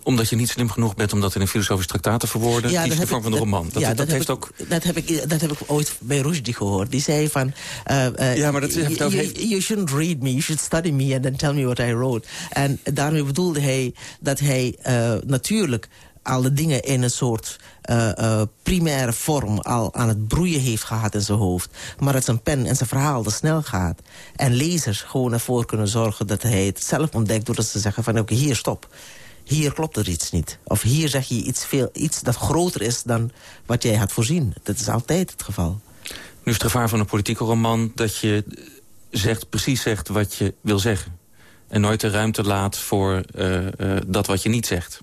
omdat je niet slim genoeg bent om dat in een filosofisch traktaat te verwoorden... Ja, kies de vorm van de roman. Dat, ja, dat, dat, heeft ik, ook... dat, heb ik, dat heb ik ooit bij Rushdie gehoord. Die zei van... Uh, uh, ja, maar dat heeft you, you, you shouldn't read me, you should study me... and then tell me what I wrote. En daarmee bedoelde hij dat hij uh, natuurlijk alle dingen in een soort uh, uh, primaire vorm al aan het broeien heeft gehad in zijn hoofd. Maar dat zijn pen en zijn verhaal te snel gaat. En lezers gewoon ervoor kunnen zorgen dat hij het zelf ontdekt... doordat ze zeggen van oké, okay, hier stop hier klopt er iets niet. Of hier zeg je iets, veel, iets dat groter is dan wat jij had voorzien. Dat is altijd het geval. Nu is het gevaar van een politieke roman dat je zegt, precies zegt wat je wil zeggen. En nooit de ruimte laat voor uh, uh, dat wat je niet zegt.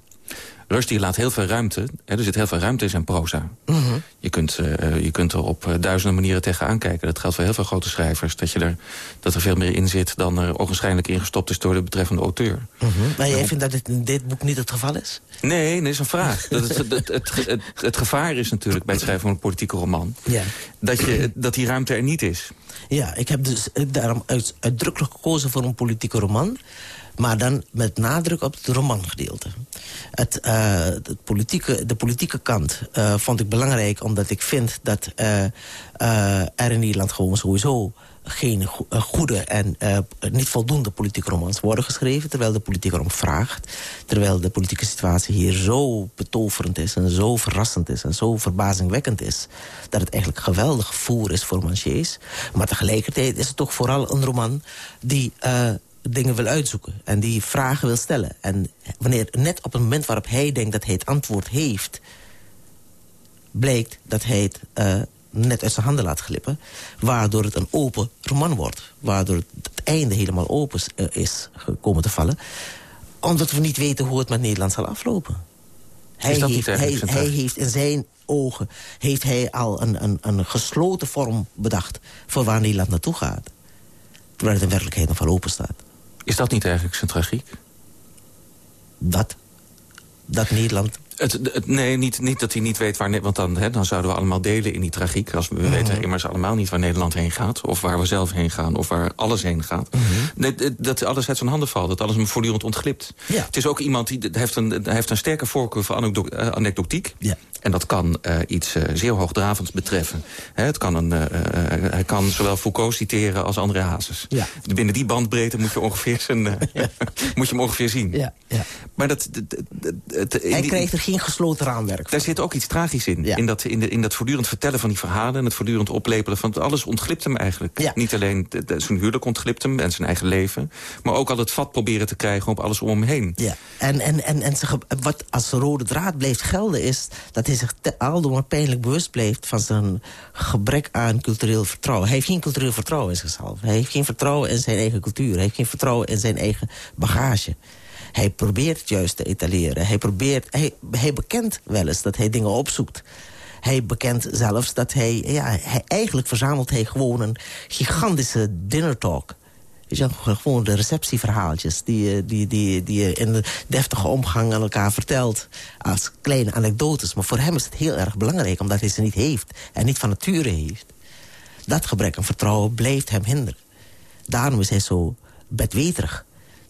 Rushdie laat heel veel ruimte. Hè, er zit heel veel ruimte in zijn proza. Mhm. Mm -hmm. je, kunt, uh, je kunt er op uh, duizenden manieren tegenaan kijken. Dat geldt voor heel veel grote schrijvers. Dat, je er, dat er veel meer in zit dan er ogenschijnlijk ingestopt is door de betreffende auteur. Mm -hmm. Maar jij vindt dat dit in dit boek niet het geval is? Nee, dat is een vraag. dat het, het, het, het, het, gevaar is natuurlijk bij het schrijven van een politieke roman... Ja. Dat, je, dat die ruimte er niet is. Ja, ik heb dus daarom uit, uitdrukkelijk gekozen voor een politieke roman... maar dan met nadruk op het romangedeelte. Het, uh, het politieke, de politieke kant uh, vond ik belangrijk... omdat ik vind dat uh, er in Nederland gewoon sowieso geen goede en niet voldoende politieke romans worden geschreven... terwijl de politieke roman vraagt. Terwijl de politieke situatie hier zo betoverend is... en zo verrassend is en zo verbazingwekkend is... dat het eigenlijk geweldig voer is voor manchiers. Maar tegelijkertijd is het toch vooral een roman die... dingen wil uitzoeken en die vragen wil stellen. En wanneer net op het moment waarop hij denkt dat hij het antwoord heeft... blijkt dat hij het uh, net uit zijn handen laat glippen... waardoor het een open roman wordt. Waardoor het, het einde helemaal open uh, is gekomen te vallen. Omdat we niet weten hoe het met Nederland zal aflopen. Hij heeft, hij, hij heeft in zijn ogen heeft hij al een, een, een gesloten vorm bedacht... voor waar Nederland naartoe gaat. Terwijl het in werkelijkheid nog wel open staat. Is dat niet eigenlijk zijn tragiek? Dat? Dat Nederland... Het, het, nee, niet, niet dat hij niet weet waar... Want dan, hè, dan zouden we allemaal delen in die tragiek. Als we, we mm -hmm. weten immers allemaal niet waar Nederland heen gaat. Of waar we zelf heen gaan. Of waar alles heen gaat. Mm -hmm. nee, dat alles uit zijn handen valt. Dat alles hem voortdurend ontglipt. Ja. Het is ook iemand die heeft een, heeft een sterke voorkeur voor uh, anekdotiek. Ja. En dat kan uh, iets uh, zeer hoogdravends betreffen. Hè, het kan een, hij kan zowel Foucault citeren als André Hazes. Ja. Binnen die bandbreedte moet je, ongeveer zijn, moet je hem ongeveer zien. Ja. Ja. Maar dat... hij krijgt er geen gesloten raamwerk. Daar zit ook iets tragisch in. In, dat, in, de, in dat voortdurend vertellen van die verhalen... en het voortdurend oplepelen van alles ontglipt hem eigenlijk. Niet alleen zijn huwelijk ontglipt hem en zijn eigen leven... maar ook al het vat proberen te krijgen op alles om hem heen. Ja, en, en, en, en wat als rode draad blijft gelden is... dat hij zich aldoor pijnlijk bewust blijft... van zijn gebrek aan cultureel vertrouwen. Hij heeft geen cultureel vertrouwen in zichzelf. Hij heeft geen vertrouwen in zijn eigen cultuur. Hij heeft geen vertrouwen in zijn eigen bagage. Hij probeert juist te etaleren. Hij, probeert, hij, bekent wel eens dat hij dingen opzoekt. Hij bekent zelfs dat hij, ja, hij eigenlijk verzamelt hij gewoon een gigantische dinner talk. Gewoon de receptieverhaaltjes die, die, die, die je in de deftige omgang aan elkaar vertelt. Als kleine anekdotes. Maar voor hem is het heel erg belangrijk, omdat hij ze niet heeft. En niet van nature heeft. Dat gebrek aan vertrouwen blijft hem hinderen. Daarom is hij zo bedweterig.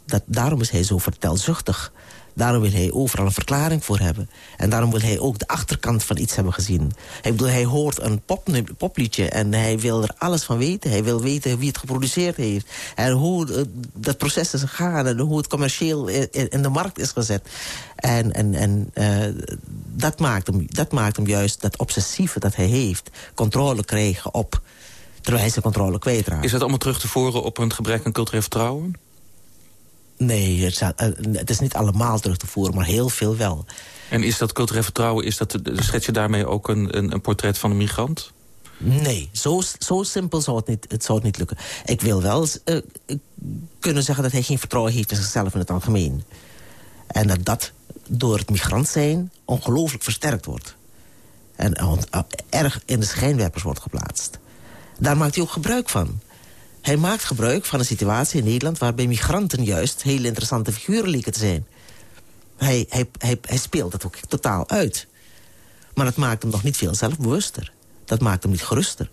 Dat, daarom is hij zo vertelzuchtig. Daarom wil hij overal een verklaring voor hebben. En daarom wil hij ook de achterkant van iets hebben gezien. Hij, bedoel, hij hoort een pop, popliedje en hij wil er alles van weten. Hij wil weten wie het geproduceerd heeft. En hoe uh, dat proces is gegaan. En hoe het commercieel in, de markt is gezet. En, en, en uh, dat, maakt hem, dat maakt hem juist dat obsessieve dat hij heeft. Controle krijgen op terwijl hij zijn controle kwijtraakt. Is dat allemaal terug te voeren op een gebrek aan cultureel vertrouwen? Nee, het, eh, het, is niet allemaal terug te voeren, maar heel veel wel. En is dat cultureel vertrouwen, is dat, schets je daarmee ook een, een, een portret van een migrant? Nee, zo, zo simpel zou het, niet, het zou het niet lukken. Ik wil wel uh, kunnen zeggen dat hij geen vertrouwen heeft in zichzelf in het algemeen. En dat dat door het migrant zijn ongelooflijk versterkt wordt. En uh, erg in de schijnwerpers wordt geplaatst. Daar maakt hij ook gebruik van. Hij maakt gebruik van een situatie in Nederland... waarbij migranten juist heel interessante figuren leken te zijn. Hij, hij, hij, hij speelt dat ook totaal uit. Maar dat maakt hem nog niet veel zelfbewuster. Dat maakt hem niet geruster.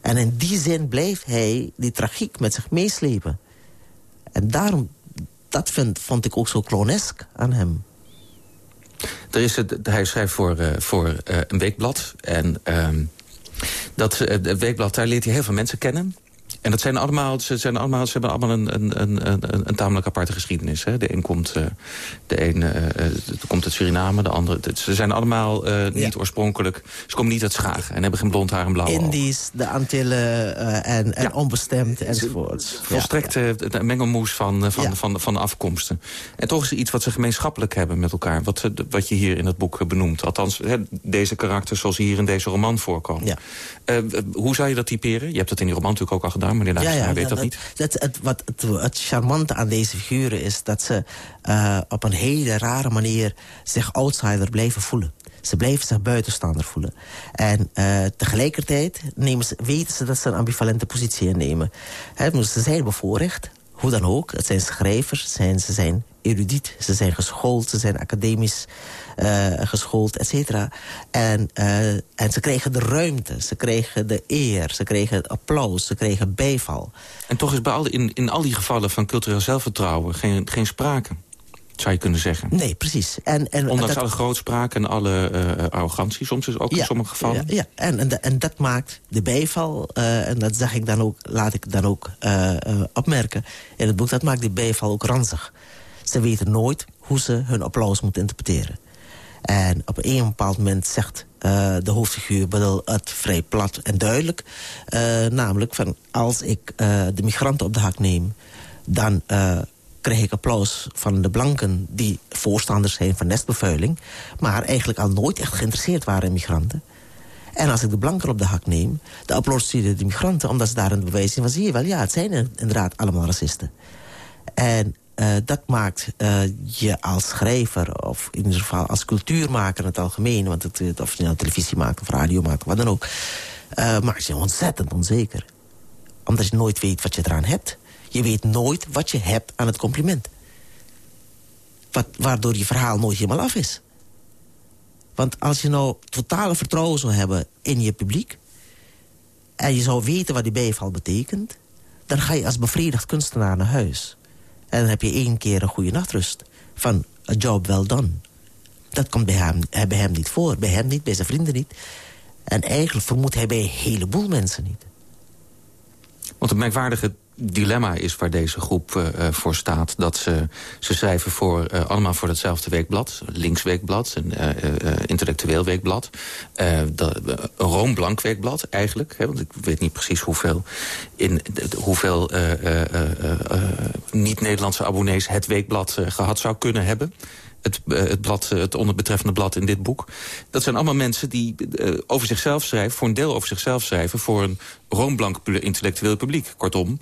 En in die zin blijft hij die tragiek met zich meeslepen. En daarom, dat vond ik ook zo clownesk aan hem. Er is het, hij schrijft voor, uh, voor uh, een weekblad. En uh, dat uh, weekblad, daar leert hij heel veel mensen kennen. En dat zijn allemaal, ze, zijn allemaal, ze hebben allemaal een, een, een, een tamelijk aparte geschiedenis. Hè. De een komt, uh, de een, uh, komt uit Suriname, de andere... Ze zijn allemaal niet oorspronkelijk... Ze komen niet uit Schagen en hebben geen blond haar en blauw Indisch, de Antillen en, en onbestemd enzovoort. Volstrekt een mengelmoes van, van, van, van afkomsten. En toch is er iets wat ze gemeenschappelijk hebben met elkaar. Wat, wat je hier in het boek benoemt. Althans, hè, deze karakters zoals hier in deze roman voorkomen. Hoe zou je dat typeren? Je hebt dat in die roman natuurlijk ook al gedaan gedaan, meneer ja, ja, weet dat, niet. Dat, het, wat, het, het, charmante aan deze figuren is dat ze uh, op een hele rare manier zich outsider blijven voelen. Ze blijven zich buitenstaander voelen. En uh, tegelijkertijd nemen ze, weten ze dat ze een ambivalente positie innemen. He, ze zijn bevoorrecht, hoe dan ook. Het zijn schrijvers, zijn, ze zijn erudiet, ze zijn geschoold, ze zijn academisch uh, geschoold, et cetera. En, uh, en ze kregen de ruimte, ze kregen de eer, ze kregen applaus, ze kregen bijval. En toch is bij al, in, in al die gevallen van cultureel zelfvertrouwen geen, geen sprake zou je kunnen zeggen. Nee, precies. En, en, Ondanks alle grootspraak en alle uh, arrogantie, soms is ook in sommige gevallen. Ja, ja. En, en, en, dat maakt de bijval, uh, en dat zeg ik dan ook, laat ik dan ook uh, opmerken in het boek, dat maakt die bijval ook ranzig. Ze weten nooit hoe ze hun applaus moeten interpreteren. En op een bepaald moment zegt uh, de hoofdfiguur bedoel, het vrij plat en duidelijk. Uh, namelijk van als ik uh, de migranten op de hak neem... dan krijg ik applaus van de blanken die voorstanders zijn van nestbevuiling... maar eigenlijk al nooit echt geïnteresseerd waren in migranten. En als ik de blanken op de hak neem, de applaudisseren de migranten... omdat ze daar een bewijs zien van, zie je wel, ja, het zijn inderdaad allemaal racisten. En uh, dat maakt uh, je als schrijver, of in ieder geval als cultuurmaker in het algemeen... want het, of je nou televisie maakt of radio maakt, wat dan ook... Uh, maakt je ontzettend onzeker. Omdat je nooit weet wat je eraan hebt. Je weet nooit wat je hebt aan het compliment. Wat, waardoor je verhaal nooit helemaal af is. Want als je nou totale vertrouwen zou hebben in je publiek... en je zou weten wat die bijval betekent... dan ga je als bevredigd kunstenaar naar huis... En dan heb je één keer een goede nachtrust. Van, a job well done. Dat komt bij hem, eh, hem niet voor. Bij hem niet, bij zijn vrienden niet. En eigenlijk vermoedt hij bij een heleboel mensen niet. Want het merkwaardige dilemma is waar deze groep uh, voor staat. Dat ze, ze schrijven voor, uh, allemaal voor hetzelfde weekblad. Links weekblad, een intellectueel weekblad. Dat, een roomblank weekblad eigenlijk. Hè, want ik weet niet precies hoeveel, in, hoeveel niet-Nederlandse abonnees... het weekblad gehad zou kunnen hebben het, het, blad, het onderbetreffende blad in dit boek. Dat zijn allemaal mensen die over zichzelf schrijven... voor een deel over zichzelf schrijven... voor een roomblank intellectueel publiek. Kortom,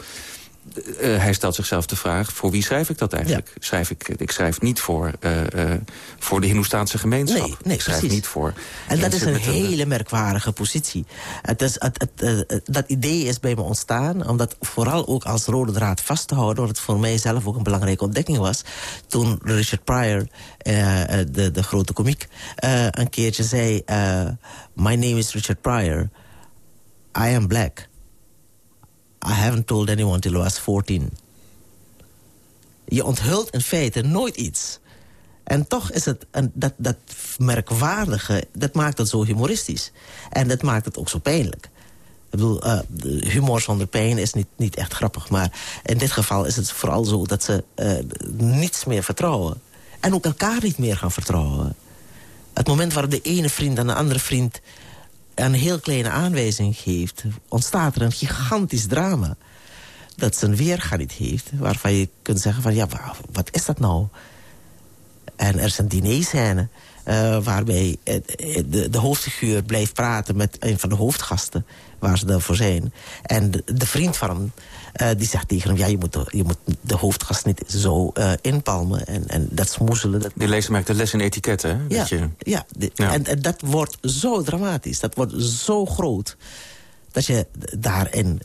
uh, hij stelt zichzelf de vraag, voor wie schrijf ik dat eigenlijk? Schrijf ik, ik schrijf niet voor, uh, uh, voor de Hindoestaanse gemeenschap. Nee, nee ik schrijf precies. niet voor... En dat is een hele merkwaardige positie. Het is, het, het, dat idee is bij me ontstaan, omdat vooral ook als rode draad vast te houden... wat het voor mij zelf ook een belangrijke ontdekking was... toen Richard Pryor, de, de grote komiek, een keertje zei... My name is Richard Pryor, I am black... I haven't told anyone till I was 14. Je onthult in feite nooit iets. En toch is het een, dat, dat merkwaardige, dat maakt het zo humoristisch. En dat maakt het ook zo pijnlijk. Ik bedoel, uh, humor zonder pijn is niet, niet echt grappig. Maar in dit geval is het vooral zo dat ze uh, niets meer vertrouwen. En ook elkaar niet meer gaan vertrouwen. Het moment waarop de ene vriend aan de andere vriend een heel kleine aanwijzing geeft... ontstaat er een gigantisch drama dat zijn weerga niet heeft. Waarvan je kunt zeggen van, ja, wat is dat nou? En er is een uh, waarbij de, de hoofdfiguur blijft praten met een van de hoofdgasten... waar ze daarvoor zijn. En de, de vriend van hem uh, die zegt tegen hem... ja, je moet de, je moet de hoofdgast niet zo uh, inpalmen en, en dat smoezelen. Dat... Die lezer maakt de les in etiketten, hè? Ja, je... ja, de, ja. En, en, dat wordt zo dramatisch, dat wordt zo groot... dat je daarin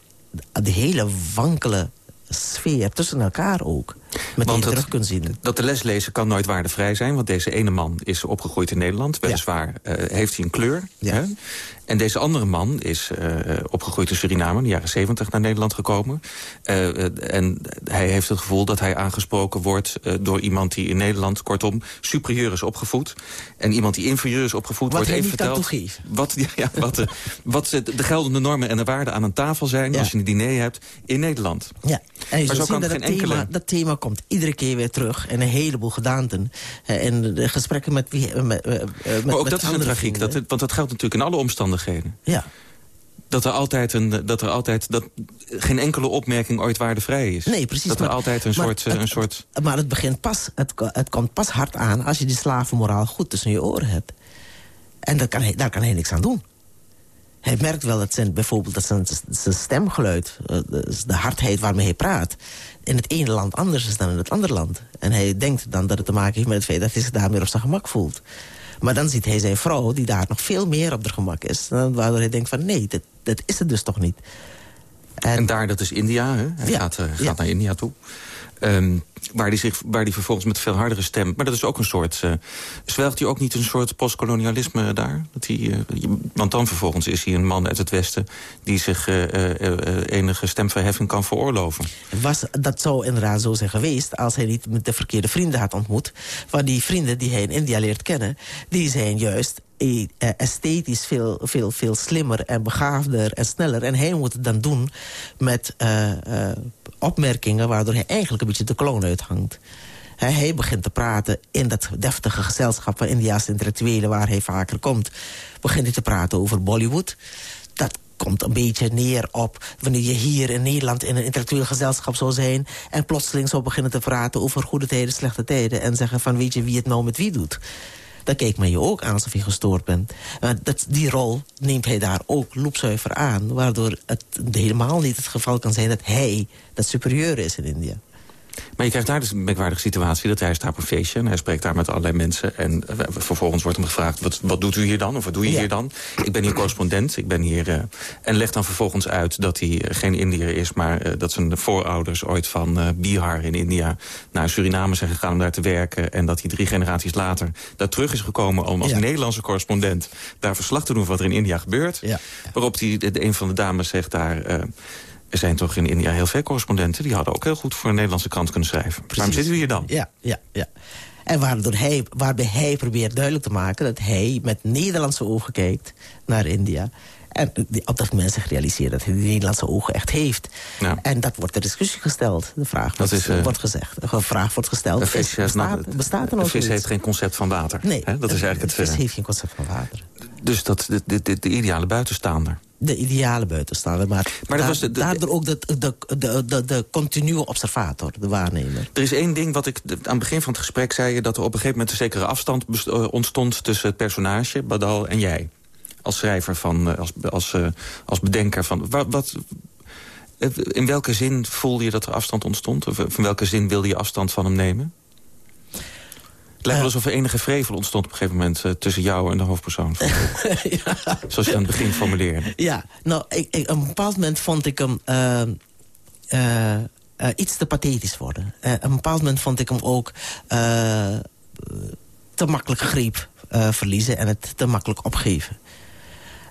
de hele wankele sfeer tussen elkaar ook meteen dat, terug kunt zien. Dat de leslezer kan nooit waardevrij zijn... want deze ene man is opgegroeid in Nederland. Weliswaar ja. uh, heeft hij een kleur. Ja. Hè? En deze andere man is uh, opgegroeid in Suriname... in de jaren zeventig naar Nederland gekomen. Uh, en hij heeft het gevoel dat hij aangesproken wordt... door iemand die in Nederland, kortom, superieur is opgevoed. En iemand die inferieur is opgevoed wat wordt even verteld... Wat, ja, wat, de, wat de, de geldende normen en de waarden aan een tafel zijn... Als je een diner hebt in Nederland. Ja, en je maar zo kan geen dat, enkele... thema, dat thema komt iedere keer weer terug. En een heleboel gedaanten. En de gesprekken met... Wie, met, met maar ook dat is een tragiek, dat, want dat geldt natuurlijk in alle omstandigheden. Ja. Dat er altijd, een, dat er altijd dat geen enkele opmerking ooit waardevrij is. Nee, precies. Dat er maar, altijd een soort... Het, een soort... Maar het begint pas, het, het komt pas hard aan als je die slavenmoraal goed tussen je oren hebt. En dat kan hij, daar kan hij niks aan doen. Hij merkt wel dat zijn, bijvoorbeeld dat zijn, zijn stemgeluid, de hardheid waarmee hij praat, in het ene land anders is dan in het andere land. En hij denkt dan dat het te maken heeft met het feit dat hij zich daar meer op zijn gemak voelt. Maar dan ziet hij zijn vrouw, die daar nog veel meer op haar gemak is. Waardoor hij denkt van nee, dat, dat is het dus toch niet. En, en daar, dat is India, hè? Hij Ja, gaat, uh, gaat ja. naar India toe. Um, waar die, zich, waar die vervolgens met veel hardere stem... maar dat is ook een soort... Uh, zwelgt hij ook niet een soort postkolonialisme daar? Dat uh, want dan vervolgens is hij een man uit het Westen... die zich uh, enige stemverheffing kan veroorloven. Was, dat zou inderdaad zo zijn geweest... als hij niet met de verkeerde vrienden had ontmoet. Want die vrienden die hij in India leert kennen... die zijn juist esthetisch veel, veel, veel slimmer en begaafder en sneller. En hij moet het dan doen met opmerkingen... waardoor hij eigenlijk een beetje de kloon uithangt. Hij, begint te praten in dat deftige gezelschap... van Indiaanse intellectuelen waar hij vaker komt. Begint hij te praten over Bollywood. Dat komt een beetje neer op wanneer je hier in Nederland... in een intellectueel gezelschap zou zijn... en plotseling zou beginnen te praten over goede tijden, slechte tijden... en zeggen van weet je wie het nou met wie doet dan kijkt men je ook aan alsof je gestoord bent. Maar dat, die rol neemt hij daar ook loepzuiver aan... waardoor het helemaal niet het geval kan zijn dat hij dat superieur is in India. Maar je krijgt daar dus een merkwaardige situatie. Dat hij staat op een feestje en hij spreekt daar met allerlei mensen. En uh, vervolgens wordt hem gevraagd, wat, wat doet u hier dan? Of wat doe je Ja. hier dan? Ik ben hier correspondent. Ik ben hier, uh, en legt dan vervolgens uit dat hij uh, geen Indiër is... maar uh, dat zijn voorouders ooit van Bihar in India... naar Suriname zijn gegaan om daar te werken... en dat hij drie generaties later daar terug is gekomen... om als Ja. Nederlandse correspondent daar verslag te doen... van wat er in India gebeurt. Ja. Waarop die, de, een van de dames zegt daar... Er zijn toch in India heel veel correspondenten... die hadden ook heel goed voor een Nederlandse krant kunnen schrijven. Waarom zitten we hier dan? Ja, ja, ja. En waardoor hij, waarbij hij probeert duidelijk te maken... dat hij met Nederlandse ogen kijkt naar India... En op dat mensen zich realiseren dat hij de Nederlandse ogen echt heeft. Ja. En dat wordt ter discussie gesteld. De vraag wordt, is, uh, wordt gezegd. De vraag wordt gesteld. De vis, bestaat, bestaat er nog vis heeft geen concept van water. Nee, dat is eigenlijk het, vis heeft geen concept van water. Dus dat, de, de, de, de ideale buitenstaander de ideale buitenstaander. Maar, maar dat was de, daardoor ook de, de, de, de, de continue observator, de waarnemer. Er is één ding wat ik aan het begin van het gesprek zei... dat er op een gegeven moment een zekere afstand eh, ontstond... tussen het personage, Badal, en jij. Als schrijver, van, eh, als, als, eh, als bedenker van... Wat, wat, in welke zin voelde je dat er afstand ontstond? Of in welke zin wilde je afstand van hem nemen? Het lijkt wel alsof er enige vrevel ontstond op een gegeven moment... Uh, tussen jou en de hoofdpersoon. ja. Zoals je aan het begin formuleerde. Ja, nou, ik, ik, op een bepaald moment vond ik hem... Uh, uh, iets te pathetisch worden. op een bepaald moment vond ik hem ook te makkelijk greep verliezen... en het te makkelijk opgeven.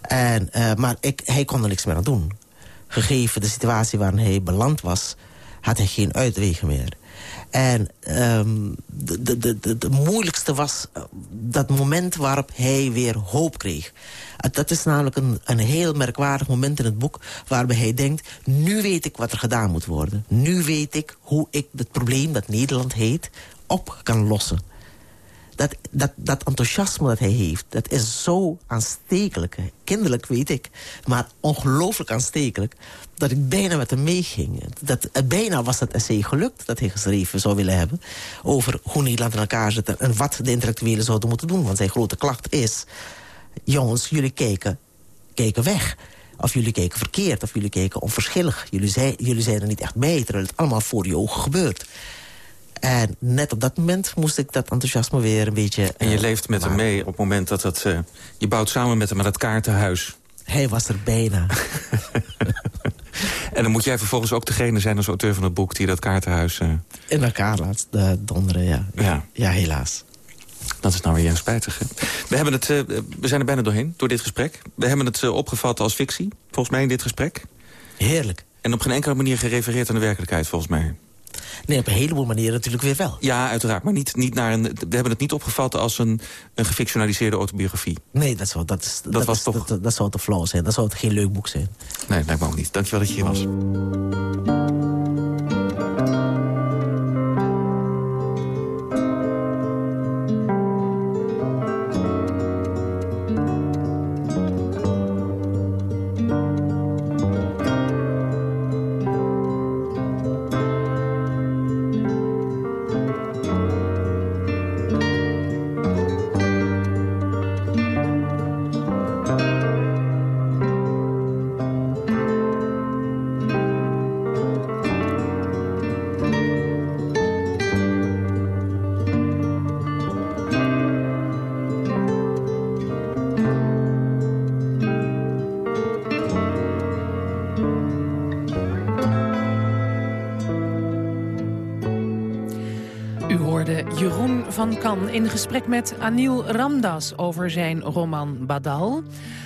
En, maar ik, hij kon er niks meer aan doen. Gegeven de situatie waarin hij beland was... had hij geen uitwegen meer. En um, de, de, de, de, moeilijkste was eh, dat moment waarop hij weer hoop kreeg. Dat is namelijk een, een heel merkwaardig moment in het boek... waarbij hij denkt, nu weet ik wat er gedaan moet worden. Nu weet ik hoe ik het probleem dat Nederland heet op kan lossen dat, dat, dat enthousiasme dat hij heeft, dat is zo aanstekelijk. Kinderlijk weet ik, maar ongelooflijk aanstekelijk... dat ik bijna met hem meeging. Dat, eh, bijna was het essay gelukt dat hij geschreven zou willen hebben... over hoe Nederland in elkaar zit en wat de intellectuelen zouden moeten doen. Want zijn grote klacht is... jongens, jullie kijken, kijken weg... Of jullie kijken verkeerd, of jullie kijken onverschillig. Jullie, zei, jullie zijn er niet echt bij, terwijl het allemaal voor je ogen gebeurt. En net op dat moment moest ik dat enthousiasme weer een beetje... En je uh, leeft met hem mee op het moment dat het... Uh, je bouwt samen met hem aan het kaartenhuis. Hij was er bijna. en dan moet jij vervolgens ook degene zijn als auteur van het boek... die dat kaartenhuis... Uh... In elkaar laat donderen, ja. ja. Ja, helaas. Dat is nou weer spijtig. Hè? We, hebben het, we zijn er bijna doorheen, door dit gesprek. We hebben het opgevat als fictie, volgens mij in dit gesprek. Heerlijk. En op geen enkele manier gerefereerd aan de werkelijkheid, volgens mij. Nee, op een heleboel manieren natuurlijk weer wel. Ja, uiteraard. Maar niet, niet naar een, we hebben het niet opgevat als een, een gefictionaliseerde autobiografie. Nee, dat, zou, dat, is, dat, was toch... Dat, dat, zou te flauw zijn. Dat zou het geen leuk boek zijn. Nee, lijkt me ook niet. Dankjewel dat je hier was. In gesprek met Anil Ramdas over zijn roman Badal...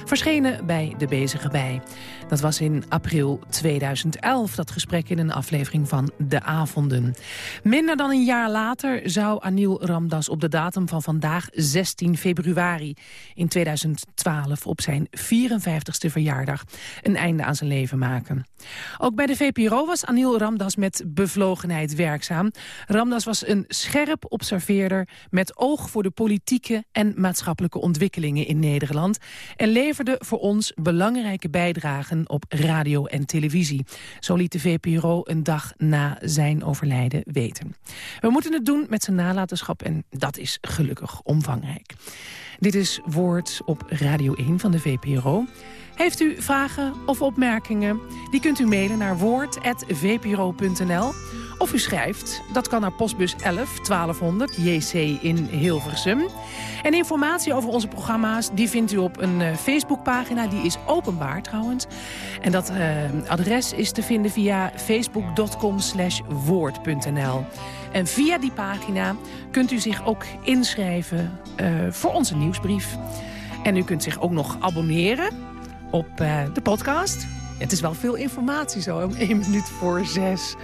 verschenen bij De Bezige Bij. Dat was in april 2011, dat gesprek in een aflevering van De Avonden. Minder dan een jaar later zou Anil Ramdas op de datum van vandaag 16 februari in 2012 op zijn 54ste verjaardag een einde aan zijn leven maken. Ook bij de VPRO was Anil Ramdas met bevlogenheid werkzaam. Ramdas was een scherp observeerder met oog voor de politieke en maatschappelijke ontwikkelingen in Nederland en leverde voor ons belangrijke bijdragen op radio en televisie. Zo liet de VPRO een dag na zijn overlijden weten. We moeten het doen met zijn nalatenschap en dat is gelukkig omvangrijk. Dit is Woord op Radio 1 van de VPRO. Heeft u vragen of opmerkingen? Die kunt u mailen naar woord.vpro.nl of u schrijft. Dat kan naar postbus 11 1200 JC in Hilversum. En informatie over onze programma's die vindt u op een uh, Facebookpagina. Die is openbaar trouwens. En dat uh, adres is te vinden via facebook.com woord.nl. En via die pagina kunt u zich ook inschrijven uh, voor onze nieuwsbrief. En u kunt zich ook nog abonneren op de podcast. Het is wel veel informatie zo, om één minuut voor zes.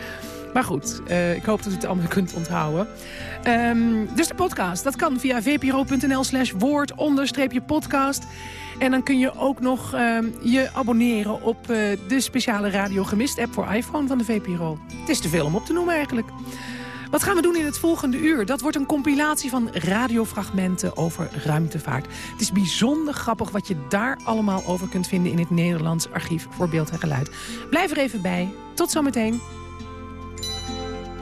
Maar goed, uh, ik hoop dat u het allemaal kunt onthouden. Um, dus de podcast, dat kan via vpro.nl slash woord onderstreepje podcast. En dan kun je ook nog um, je abonneren op uh, de speciale Radio Gemist app voor iPhone van de VPRO. Het is te veel om op te noemen eigenlijk. Wat gaan we doen in het volgende uur? Dat wordt een compilatie van radiofragmenten over ruimtevaart. Het is bijzonder grappig wat je daar allemaal over kunt vinden... in het Nederlands Archief voor Beeld en Geluid. Blijf er even bij. Tot zometeen.